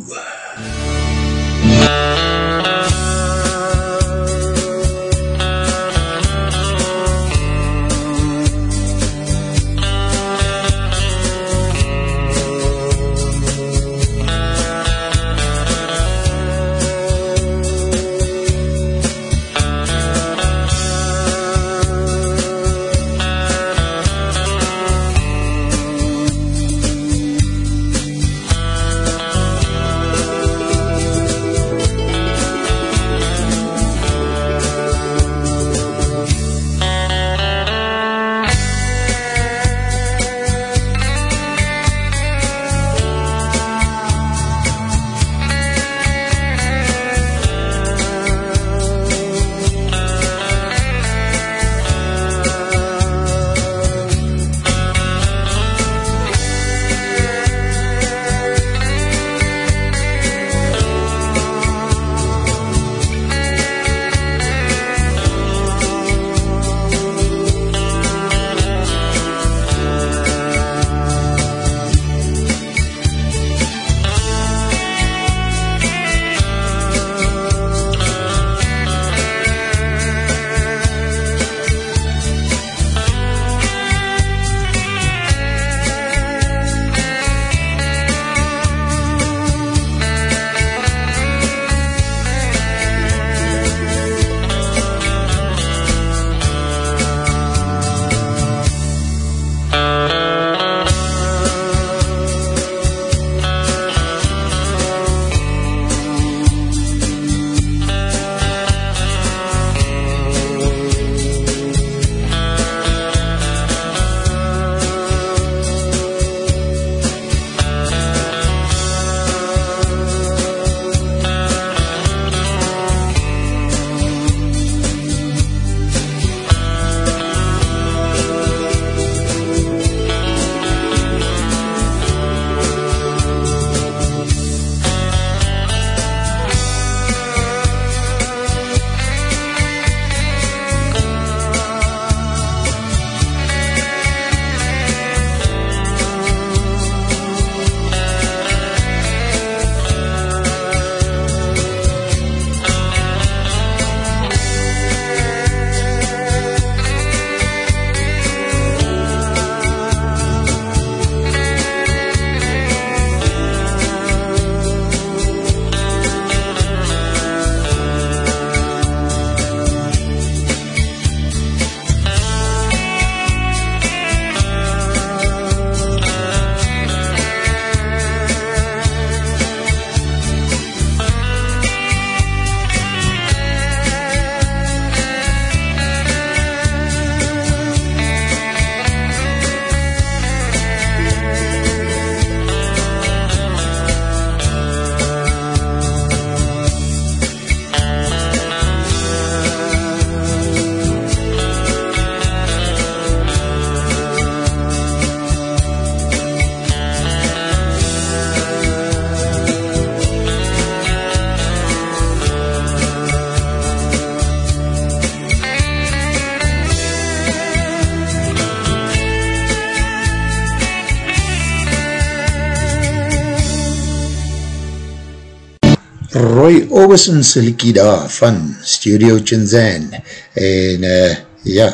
Orbison se liekie daar van Studio Chinzan en uh, ja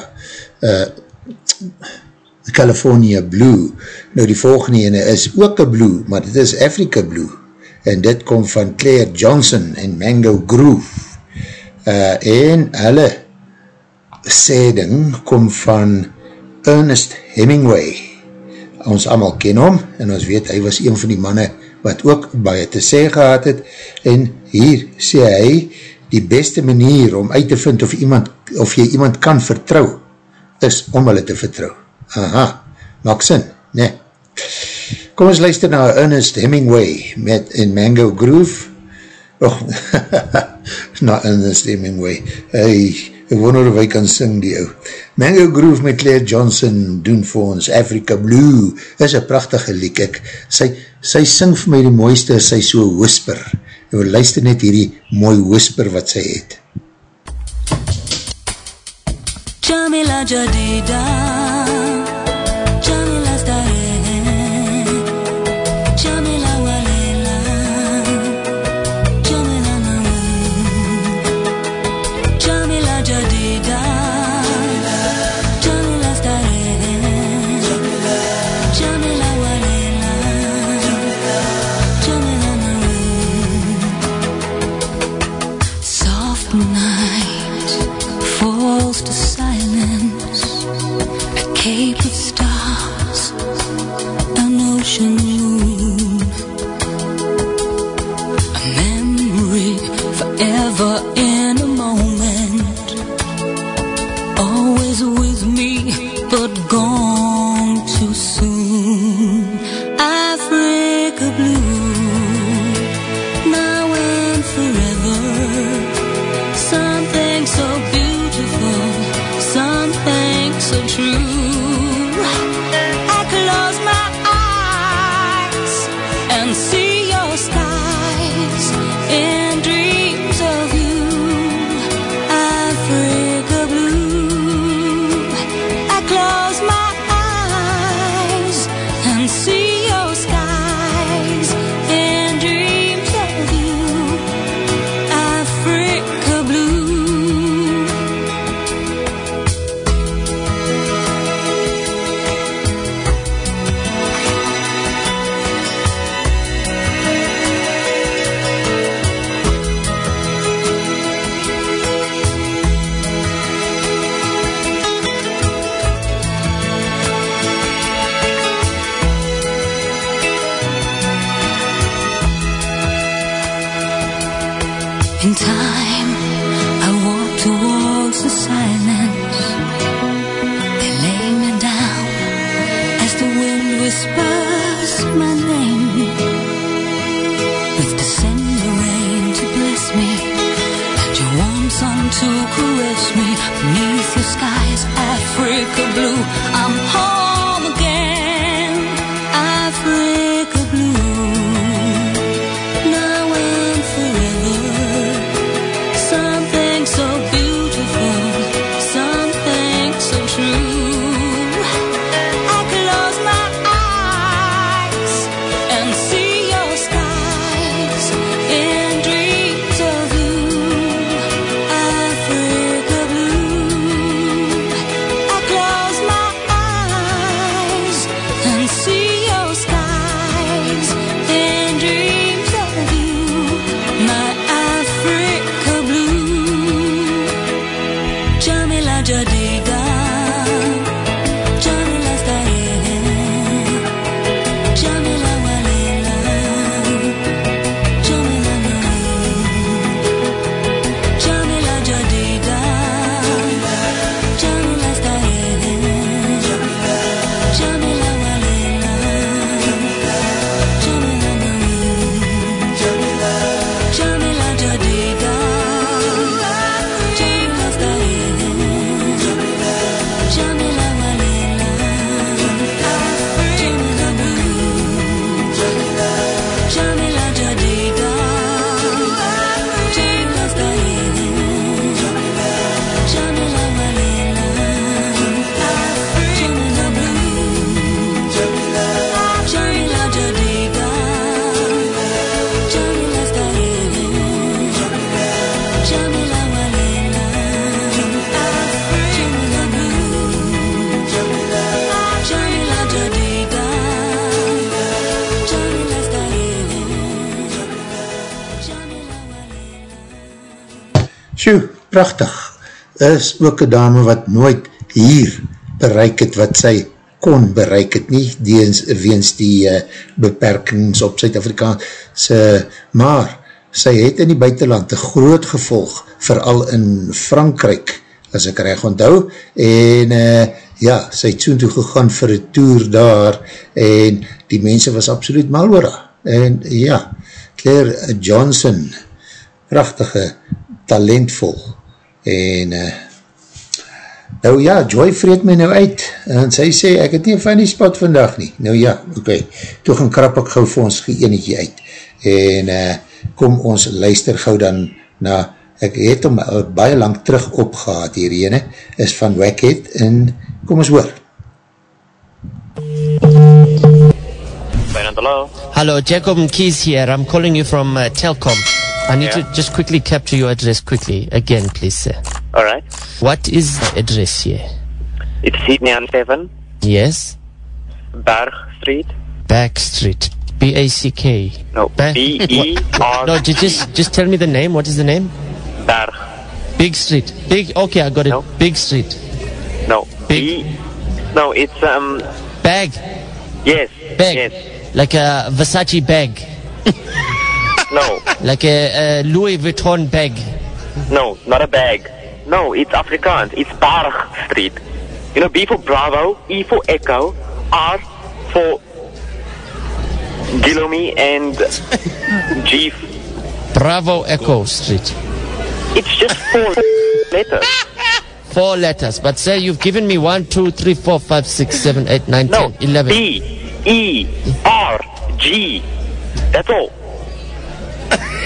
uh, California Blue. Nou die volgende ene is ook a blue maar dit is Africa Blue. En dit kom van Claire Johnson en Mango Groove. Uh, en hulle sêding kom van Ernest Hemingway. Ons allemaal ken hom en ons weet hy was een van die manne wat ook baie te sê gehad het, en Hier sê hy, die beste manier om uit te vind of, iemand, of jy iemand kan vertrouw, is om hulle te vertrouw. Aha, maak sin, ne? Kom ons luister na Ernest Hemingway met In Mango Groove. Och, *laughs* na Ernest Hemingway. Hey, ek wonder of hy kan sing die ou. Mango Groove met Claire Johnson doen vir ons Africa Blue, is een prachtige liek, ek, sy, sy sing vir my die mooiste, sy so whisper, en luister net hierdie mooi whisper wat sy het. Jamila Jadida is ook een dame wat nooit hier bereik het wat sy kon bereik het nie, deens, weens die uh, beperkings op Suid-Afrikaanse, maar sy het in die buitenland een groot gevolg, vooral in Frankrijk, as ek reg onthou, en uh, ja, sy het soon toe gegaan vir een tour daar, en die mense was absoluut mal oor haar, en ja, Claire Johnson, prachtige, talentvol, en uh, Nou ja, Joy vreet my nou uit, en sy sê, ek het nie van die spot vandag nie. Nou ja, oké, okay. toe gaan krap ek gauw vir ons geenetje uit. En uh, kom ons luister gauw dan na, ek het hom al baie lang terug opgehaad hierheen, is van Wackhead, en kom ons hoor. Hello. Hello, Jacob Keys here. I'm calling you from uh, Telcom. I need Yeah. to just quickly capture your address quickly again, please, sir. All right. What is the address here? It's Sydney and Seven, Yes, Berg Street. Back Street, B A C K. No, Ba- B E R. No, just just tell me the name. What is the name? Berg. Big Street. Big. Okay, I got it. No. Big Street. No. Big- B. No, it's um. Bag. Yes. Bag. Yes. Like a Versace bag. No. *laughs* Like a, a Louis Vuitton bag. No. Not a bag. No, it's Afrikaans. It's Berg Street. You know, B for Bravo, E for Echo, R for Gilomi, and G. Bravo Echo Street. It's just four *laughs* letters. Four letters. But say you've given me one, two, three, four, five, six, seven, eight, nine, No. ten, eleven. B E R G. That's all.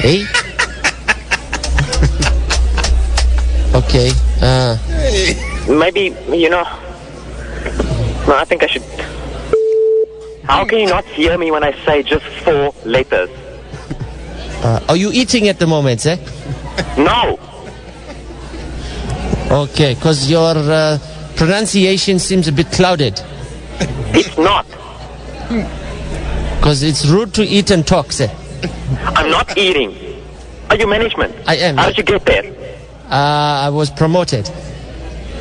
Eh? Okay. Uh, Maybe you know. No, I think I should. How can you not hear me when I say just four letters? uh, are you eating at the moment, eh? No. Okay, because your uh, pronunciation seems a bit clouded. It's not. Because it's rude to eat and talk, sir. I'm not eating. Are you management? I am, How did you get there? Uh, I was promoted.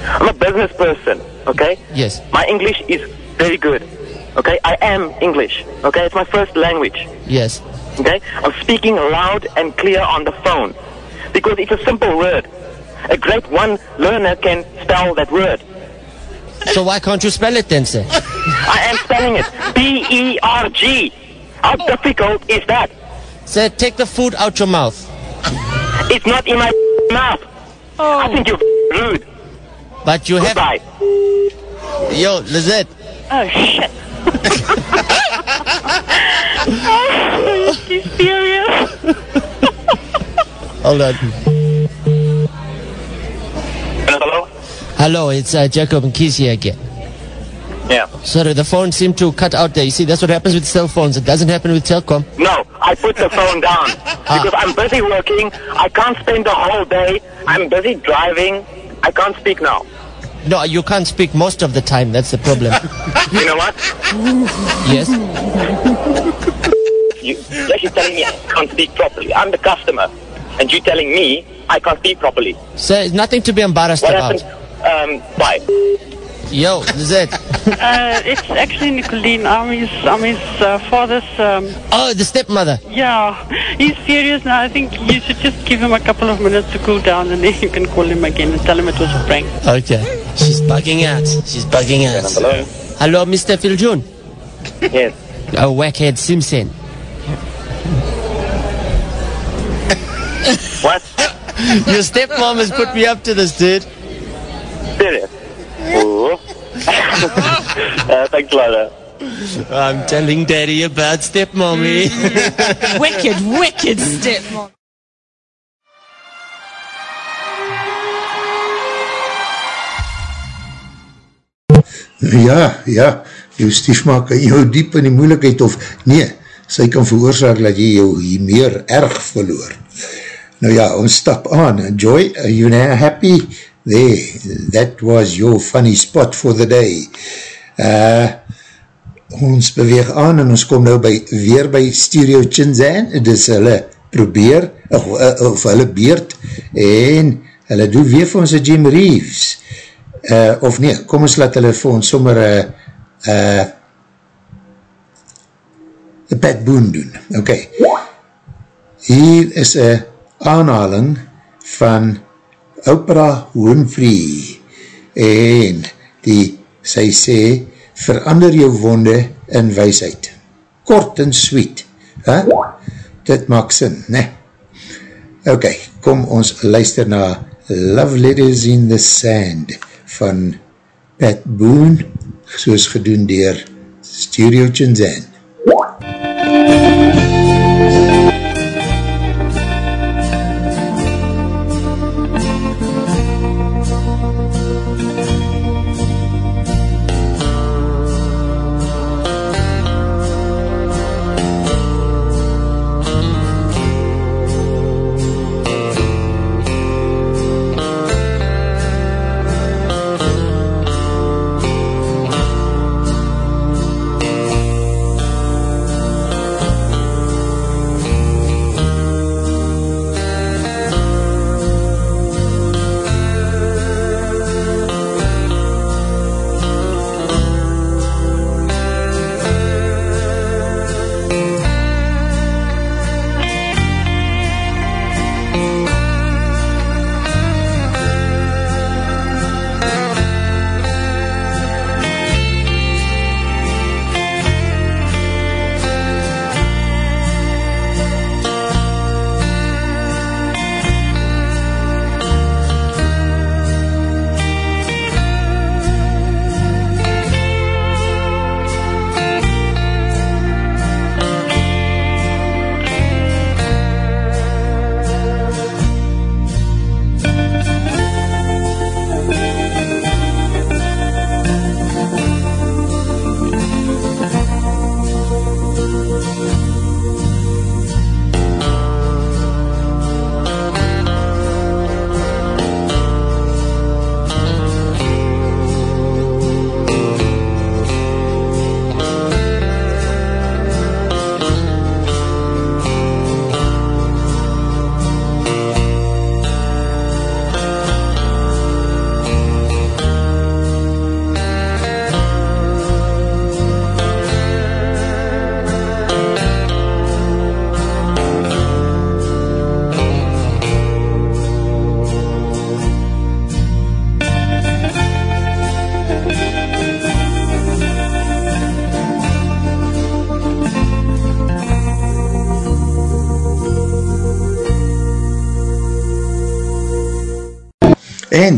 I'm a business person, okay? Yes. My English is very good, okay? I am English, okay? It's my first language, Yes. okay? I'm speaking loud and clear on the phone because it's a simple word. A great one learner can spell that word. So why can't you spell it then, sir? *laughs* I am spelling it B-E-R-G. How difficult is that? Sir, take the food out your mouth. It's not in my mouth. I think you're rude. But you have... Goodbye. Yo, Lizette. Oh shit. *laughs* oh, is he serious? Hold on. Hello? Hello, it's uh, Jacob and here again. Yeah. Sorry, the phone seemed to cut out there. You see, that's what happens with cell phones. It doesn't happen with Telcom. No, I put the phone down *laughs* because I'm busy working. I can't spend the whole day. I'm busy driving. I can't speak now. No, you can't speak most of the time. That's the problem. *laughs* You know what? yes. You, you're telling me I can't speak properly. I'm the customer. And you're telling me I can't speak properly. Sir, it's nothing to be embarrassed What about. happened? Um, why? Yo, Lizette. *laughs* Uh, it's actually Nicolene. I'm his, I'm his uh, father's. Um, oh, the stepmother. yeah, he's serious now. I think you should just give him a couple of minutes to cool down, and then you can call him again and tell him it was a prank. Okay. She's bugging out. She's bugging out. Hello? Hello, Mr. Philjun. Yes. Oh, wackhead Simpson. What? *laughs* Your stepmom has put me up to this, dude. Serious? Ooh. *laughs* uh, thanks a lot. uh. I'm telling daddy about stepmommy. *laughs* wicked, wicked stepmom. Ja, ja, jou stiefma kan jou diep in die moeilikheid of nee, sy kan veroorzaak dat jy jou hier meer erg verloor. Nou ja, ons stap aan. Joy, are you now happy? There, that was your funny spot for the day. Uh, ons beweeg aan en ons kom nou by, weer by Stereo Chinzan. Het is hulle probeer, of, of hulle beurt, en hulle doen weer vir ons Jim Reeves. Uh, of nee, kom ons laat hulle vir ons sommer een uh, uh, Pat Boone doen. Ok. Hier is een aanhaling van Oprah Winfrey en die, sy sê, verander jou wonde in wijsheid. Kort en sweet. Huh? Dit maak sin, ne? Ok, kom ons luister na Love Letters in the Sand van Pat Boone, soos gedoen dier Stereo Chinzan.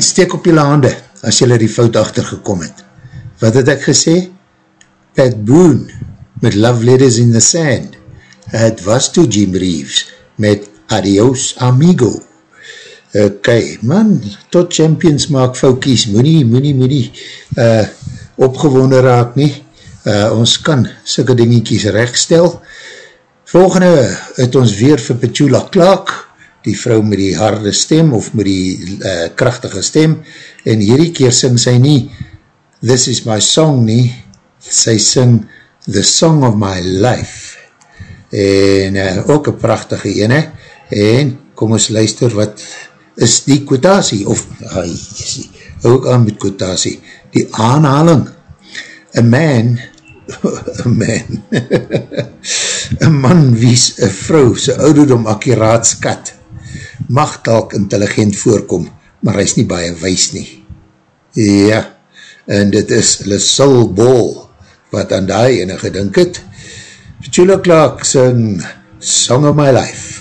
Steek op jylle hande as jylle die fout achtergekom het. Wat het ek gesê? Pat Boone met Love Letters in the Sand. Het was toe Jim Reeves met Adios Amigo. Ok, man, tot champions maak foukies, moenie, moenie, moenie uh, opgewonde raak nie. Uh, ons kan sikke dingiekies rechtstel. Volgende het ons weer vir Petula Clark, die vrou met die harde stem of met die uh, krachtige stem en hierdie keer sing sy nie This is my song nie. Sy sing The Song of My Life. En uh, ook een prachtige ene. En kom ons luister wat is die quotatie of ai, ook aan met quotatie. Die aanhaling. A man *laughs* a man *laughs* een man wies een vrou sy ouderdom akkuraat skat mag talk intelligent voorkom, maar hy is nie baie wees nie. Ja, en dit is Lucille Ball, wat aan die ene gedink het. Petula Clark sing Song of My Life.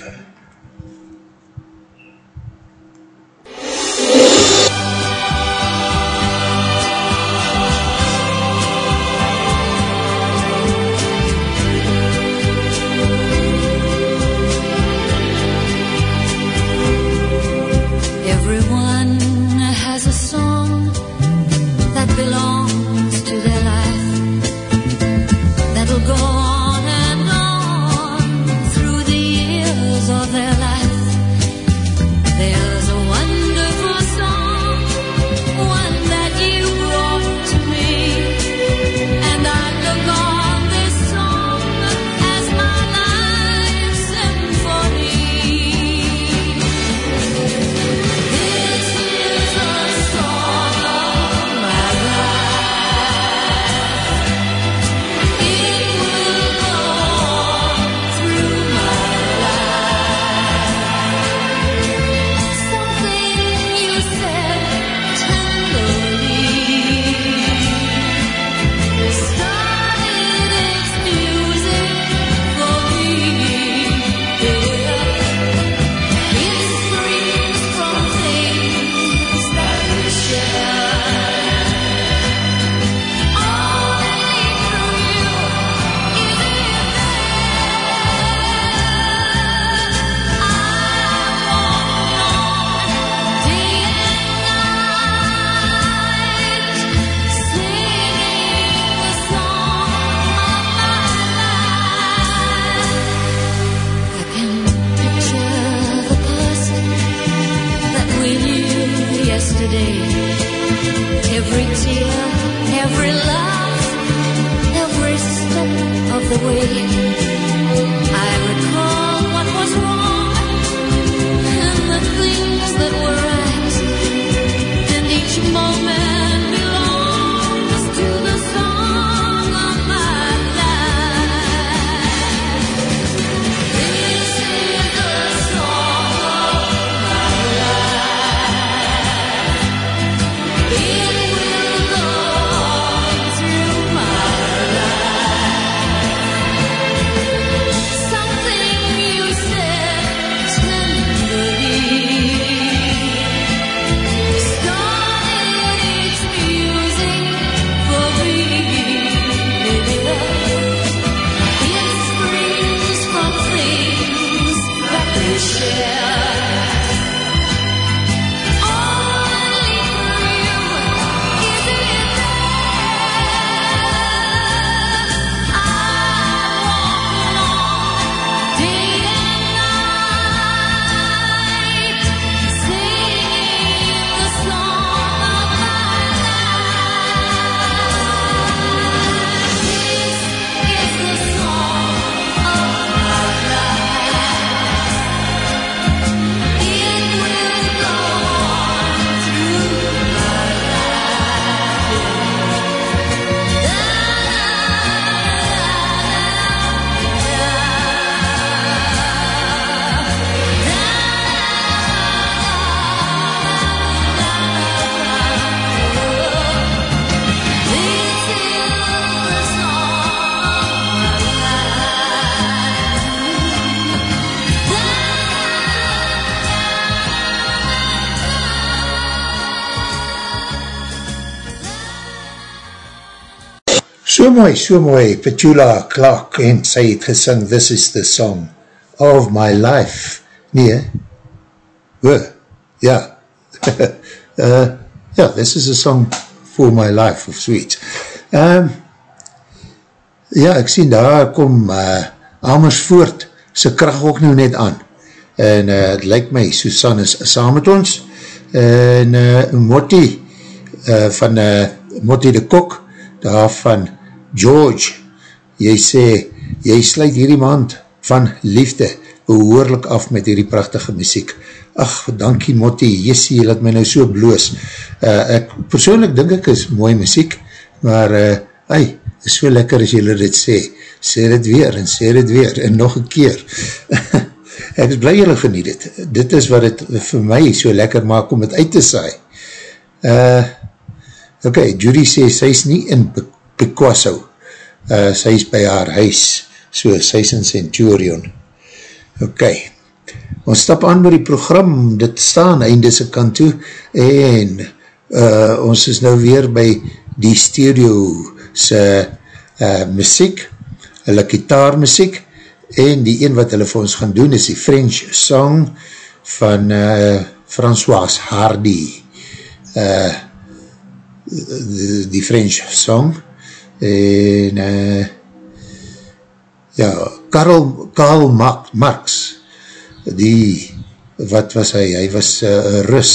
Mooi, so mooi, Petula Clark, en sy het gesing, This is the song of my life. Nee, o, ja, *laughs* uh, ja, this is a song for my life, of zoiets. Um, ja, ek sien daar kom uh, Amersfoort sy kracht ook nou net aan. En uh, het lyk my, Susanne is saam met ons. En uh, Motti uh, van uh, Motti de Kok, daar van George, jy sê, jy sluit hierdie maand van liefde behoorlik af met hierdie prachtige muziek. Ach, dankie Motti, jessie, laat my nou so bloos. Uh, ek, persoonlik dink ek is mooi muziek, maar, uh, ei, is so lekker as jylle dit sê. Sê dit weer, en sê dit weer, en nog een keer. *laughs* ek is blij jylle geniet het. Dit is wat het vir my so lekker maak om het uit te saai. Uh, ok, Judy sê, sy is nie in Picasso. Uh, sy is by haar huis, so sy is in Centurion. Ok, ons stap aan met die program, dit staan einde sy kant toe, en uh, ons is nou weer by die studio sy uh, muziek, hulle gitaarmuziek, en die een wat hulle vir ons gaan doen is die French song van uh, François Hardy, uh, die French song, en uh, ja, Karl, Karl Marx, die, wat was hy, hy was uh, Rus,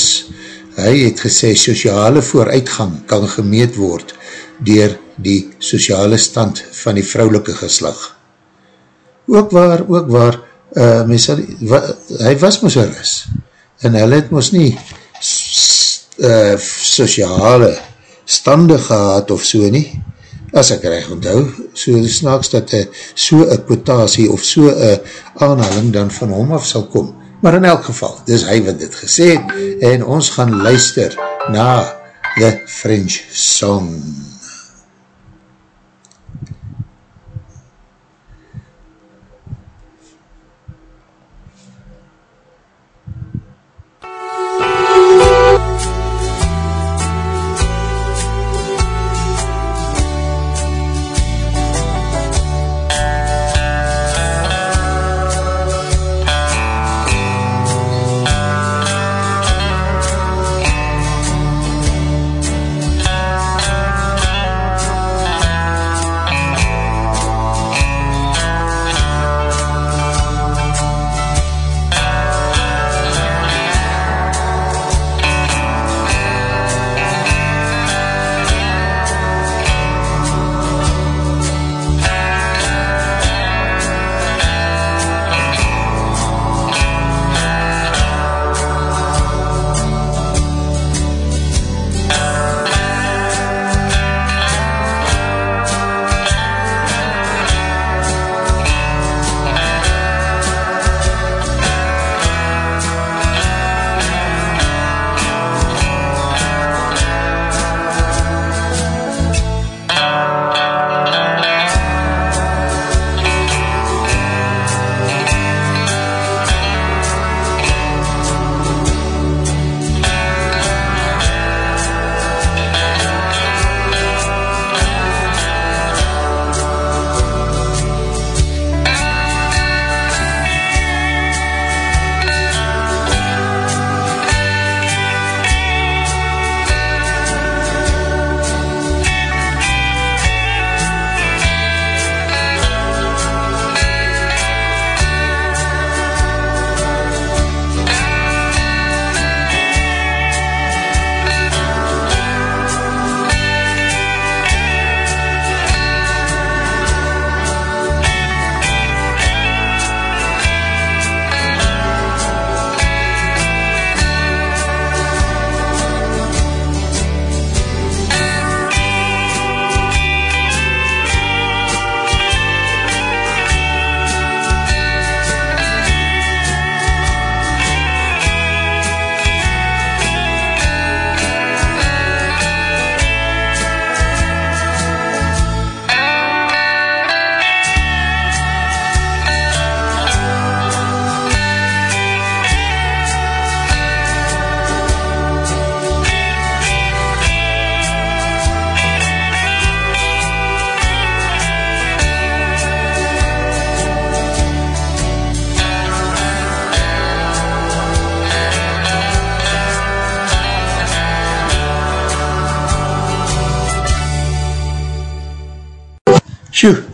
hy het gesê, sociale vooruitgang kan gemeet word dier die sociale stand van die vrouwelike geslag. Ook waar, ook waar, uh, mens, wa, hy was moes een Rus, en hy het moes nie uh, sociale stande gehad of so nie, as ek recht onthou, so snaaks dat uh, so een quotatie of so een aanhaling dan van hom af sal kom. Maar in elk geval, dis hy wat dit gesê het, en ons gaan luister na The French Song. Thank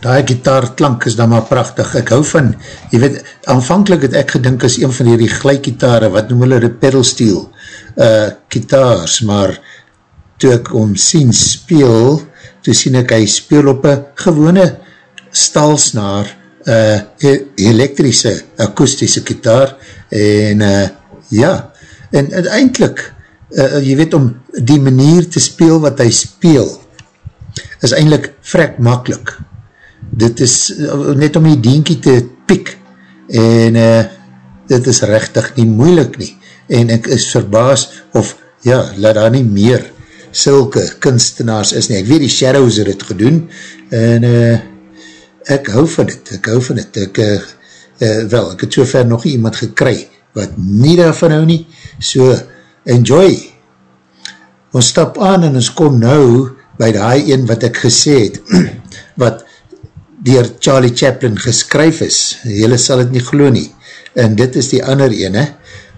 Die gitaarklank is dan maar prachtig. Ek hou van, jy weet, aanvankelijk het ek gedink as een van die glijkitare, wat noem hulle die pedal steel, uh, gitaars, maar toe ek om sien speel, toe sien ek hy speel op een gewone stalsnaar, uh, elektrische, akoestische gitaar, en uh, ja, en uiteindelik, uh, jy weet, om die manier te speel wat hy speel, is eindelijk vrek makkelijk. Dit is uh, net om die dienkie te piek en uh, dit is rechtig nie moeilik nie. En ek is verbaas of ja, laat daar nie meer sulke kunstenaars is nie. Ek weet die Shadows het het gedoen en uh, ek hou van dit, ek hou van dit. Ek, uh, uh, wel, ek het so ver nog iemand gekry wat nie daarvan hou nie. So, enjoy. Ons stap aan en ons kom nou by die een wat ek gesê het, *clears throat* dier Charlie Chaplin geskryf is, jylle sal het nie glo nie, en dit is die ander ene,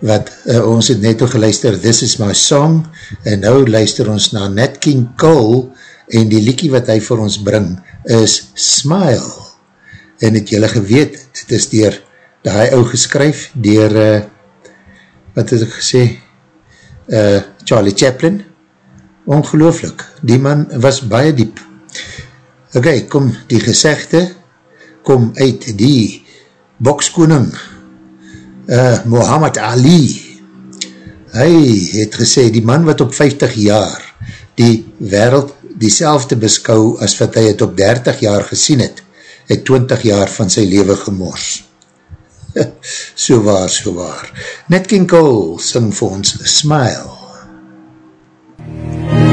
wat uh, ons het net al geluister, This is my song, en nou luister ons na Nat King Cole, en die liekie wat hy vir ons bring, is Smile, en het jylle geweet, dit is dier die ou geskryf, dier, uh, wat het ek gesê, uh, Charlie Chaplin, ongelooflik, die man was baie diep. Ok, kom die gezegde, kom uit die bokskoning, uh, Muhammad Ali. Hy het gesê, die man wat op 50 jaar die wereld diezelfde beskou as wat hy het op 30 jaar gesien het, het 20 jaar van sy leven gemors. *laughs* so waar, so waar. Net King Cole sing vir ons Smile. Smile,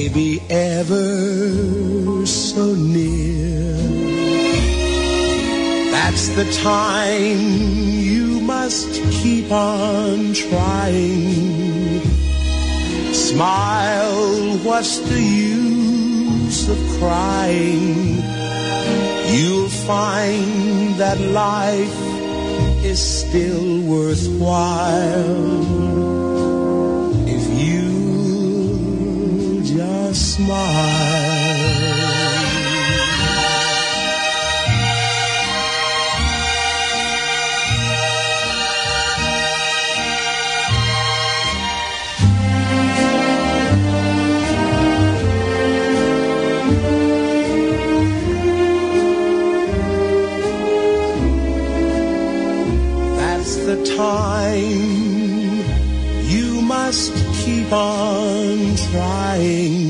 may be ever so near, that's the time you must keep on trying. Smile, what's the use of crying? You'll find that life is still worthwhile smile. That's the time you must keep on trying.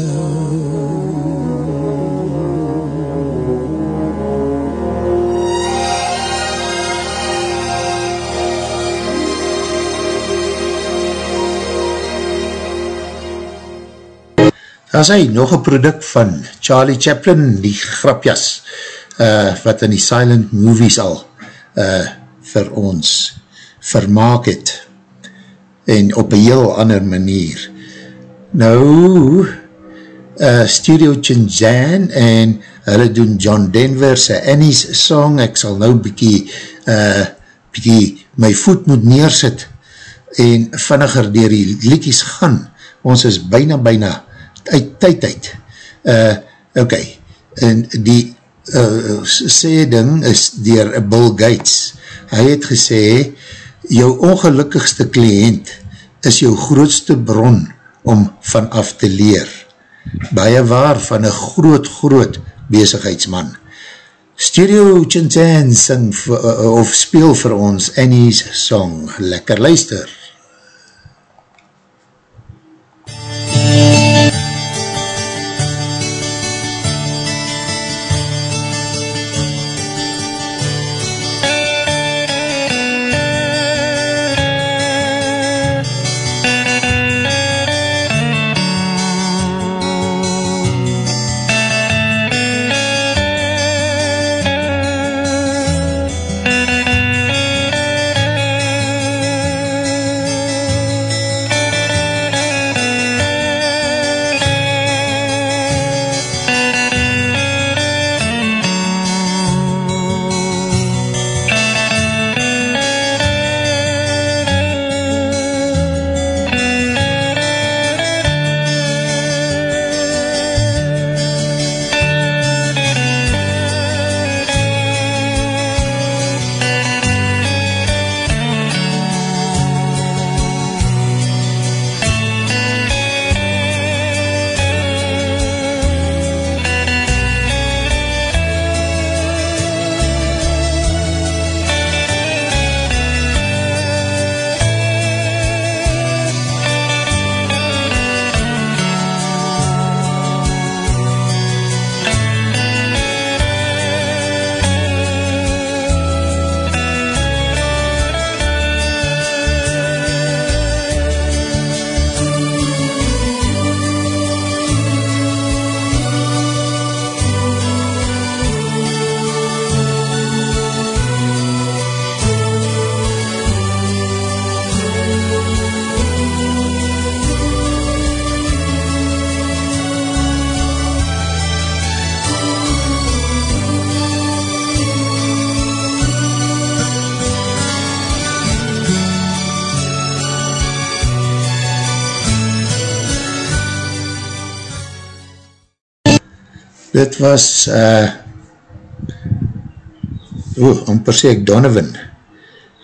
Daar is hy, nog een product van Charlie Chaplin, die grapjas, uh, wat in die silent movies al uh, vir ons vermaak het, en op een heel ander manier. Nou, uh, Studio Chinzan en hulle doen John Denver sy Annie's song, ek sal nou bykie, uh, bykie my voet moet neersit en vinniger dier die liedjes gaan, ons is byna byna uit tyd uit. Uh, ok, en die uh, sê ding is dier Bill Gates, hy het gesê, jou ongelukkigste kliënt is jou grootste bron om vanaf te leer. Baie waar van een groot, groot bezigheidsman. Studio Chintan sing of speel vir ons Annie's song. Lekker luister. Was uh, oeh, amper sê ek Donovan.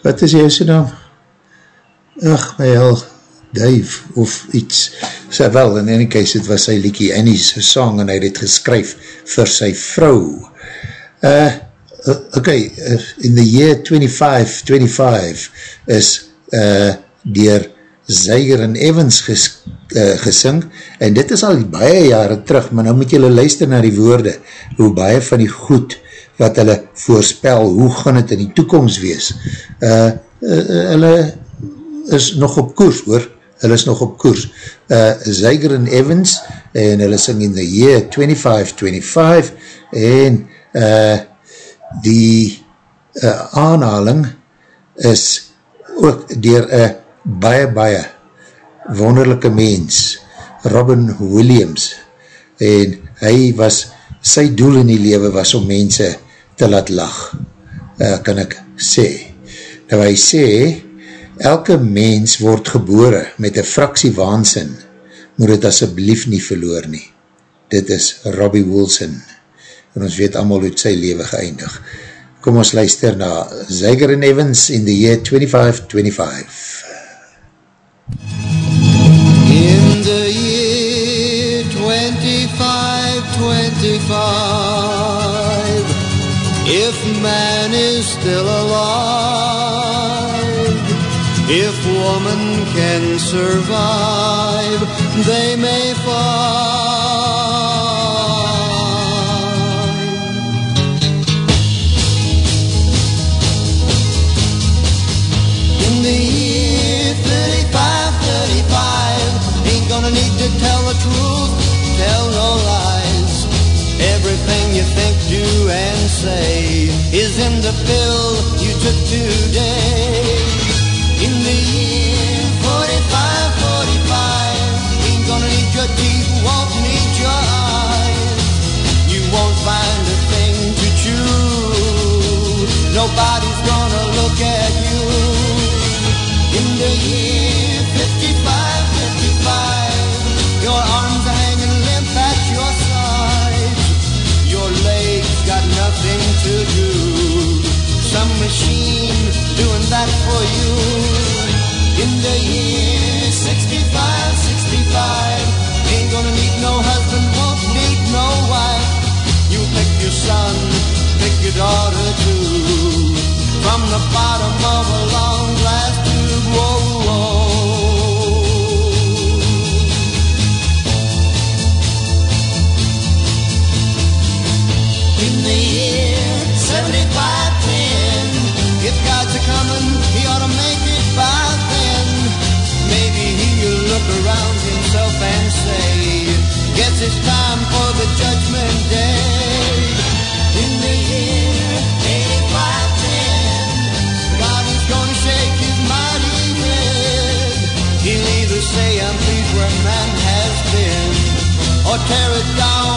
Wat is jy sy naam? ach, my hel Dave, of iets. Sy wel, in ene case, het was sy liekie Annie's song, en hy het geskryf vir sy vrou. Uh, ok, uh, in the year 25, 25 is uh, dier Zeiger en Evans ges, uh, gesing, en dit is al baie jare terug, maar nou moet julle luister na die woorde, hoe baie van die goed, wat hulle voorspel, hoe gaan het in die toekomst wees, uh, uh, hulle is nog op koers hoor, hulle is nog op koers, uh, Zeiger en Evans, en hulle sing in the year 25-25, en uh, die uh, aanhaling is ook dier een uh, baie, baie wonderlijke mens, Robin Williams, en hy was, sy doel in die lewe was om mense te laat lach, uh, kan ek sê. Nou hy sê, elke mens word gebore met een fraksie waansin, moet het asjeblief nie verloor nie. Dit is Robbie Wilson, en ons weet allemaal hoe sy lewe geëindig. Kom ons luister na Zeiger en Evans in the year 25-25. 25, if man is still alive, if woman can survive, they may find. do and say is in the pill you took today. In the year 4545, ain't gonna need your teeth, won't need your eyes. You won't find a thing to chew. Nobody that for you. In the year 65, 65, ain't gonna meet no husband, won't meet no wife. You pick your son, pick your daughter too. From the bottom of a long it's time for the judgment day. In the year 8510, God is gonna shake his mighty head. He'll either say, I'm pleased where man has been, or tear it down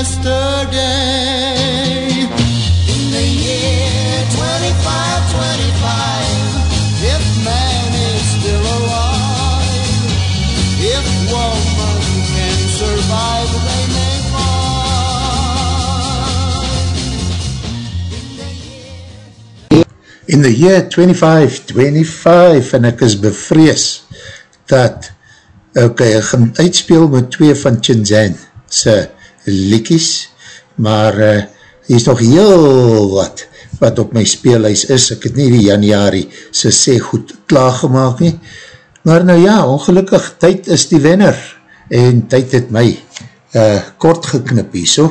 yesterday. In the year 2525, if man is still alive, if woman can survive, they may In the year 2525 en ek is bevrees dat ok, ek gaan uitspeel met twee van Chinzan se liekies, maar uh, hier is nog heel wat wat op my speelhuis is, ek het nie die januari se sê goed klaargemaak nie, maar nou ja, ongelukkig, tyd is die wenner, en tyd het my uh, kort geknip hier so,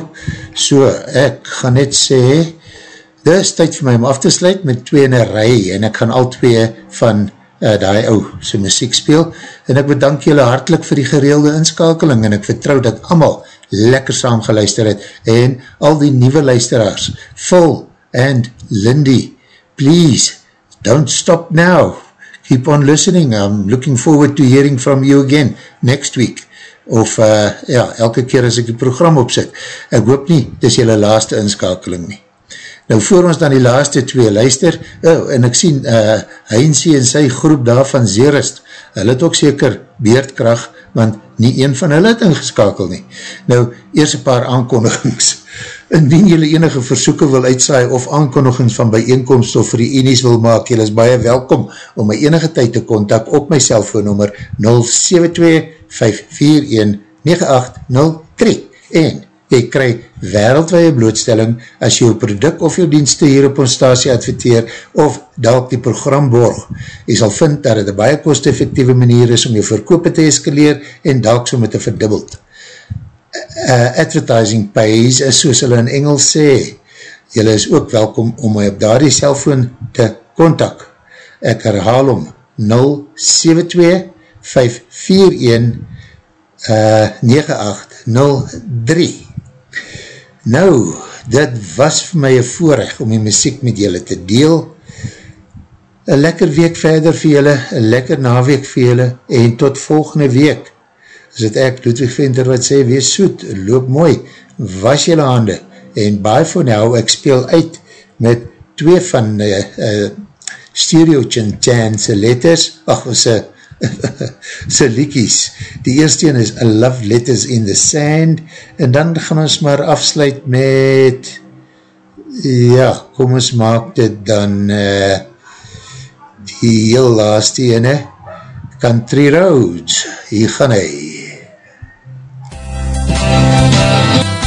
so ek gaan net sê, dit is tyd vir my om af te sluit met twee in een rij, en ek gaan al twee van uh, die ou sy muziek speel, en ek bedank julle hartelijk vir die gereelde inskakeling, en ek vertrou dat allemaal lekker saam geluister het, en al die nieuwe luisteraars, Phil and Lindy, please, don't stop now, keep on listening, I'm looking forward to hearing from you again next week, of uh, ja, elke keer as ek die program opzet, ek hoop nie, dis julle laaste inskakeling nie. Nou voor ons dan die laaste twee luister, oh, en ek sien uh, Heinzie en sy groep daar van Zerist, hulle het ook seker beerdkracht, want nie een van hulle het ingeskakel nie. Nou, eers een paar aankondigings. *laughs* Indien jylle enige versoeken wil uitsaai of aankondigings van bijeenkomst of reenies wil maak, jylle is baie welkom om my enige tyd te kontak op my cellfoonnummer 072-541-9803 en jy kry wereldwaie blootstelling as jy jou product of jou dienste hier op ons stasie adverteer of dalk die program borg. Jy sal vind dat het een baie kost-effectieve manier is om jou verkoop te eskaleer en dalk so met te verdubbeld. Uh, advertising pays is soos hulle in Engels sê. Julle is ook welkom om my op daar die cellfoon te kontak. Ek herhaal om 072 541 uh, 9803 Nou, dit was vir my een voorrecht om die muziek met julle te deel. Een lekker week verder vir julle, een lekker naweek vir julle en tot volgende week. As het ek, Ludwig Venter, wat sê, wees soet, loop mooi, was julle hande en bye for now, ek speel uit met twee van uh, uh, Stereo Chin Chan se letters, ach, se *laughs* sy liekies. Die eerste een is A Love Letters in the Sand en dan gaan ons maar afsluit met ja, kom ons maak dit dan uh, die heel laaste ene Country Roads. Hier gaan hy. Country Roads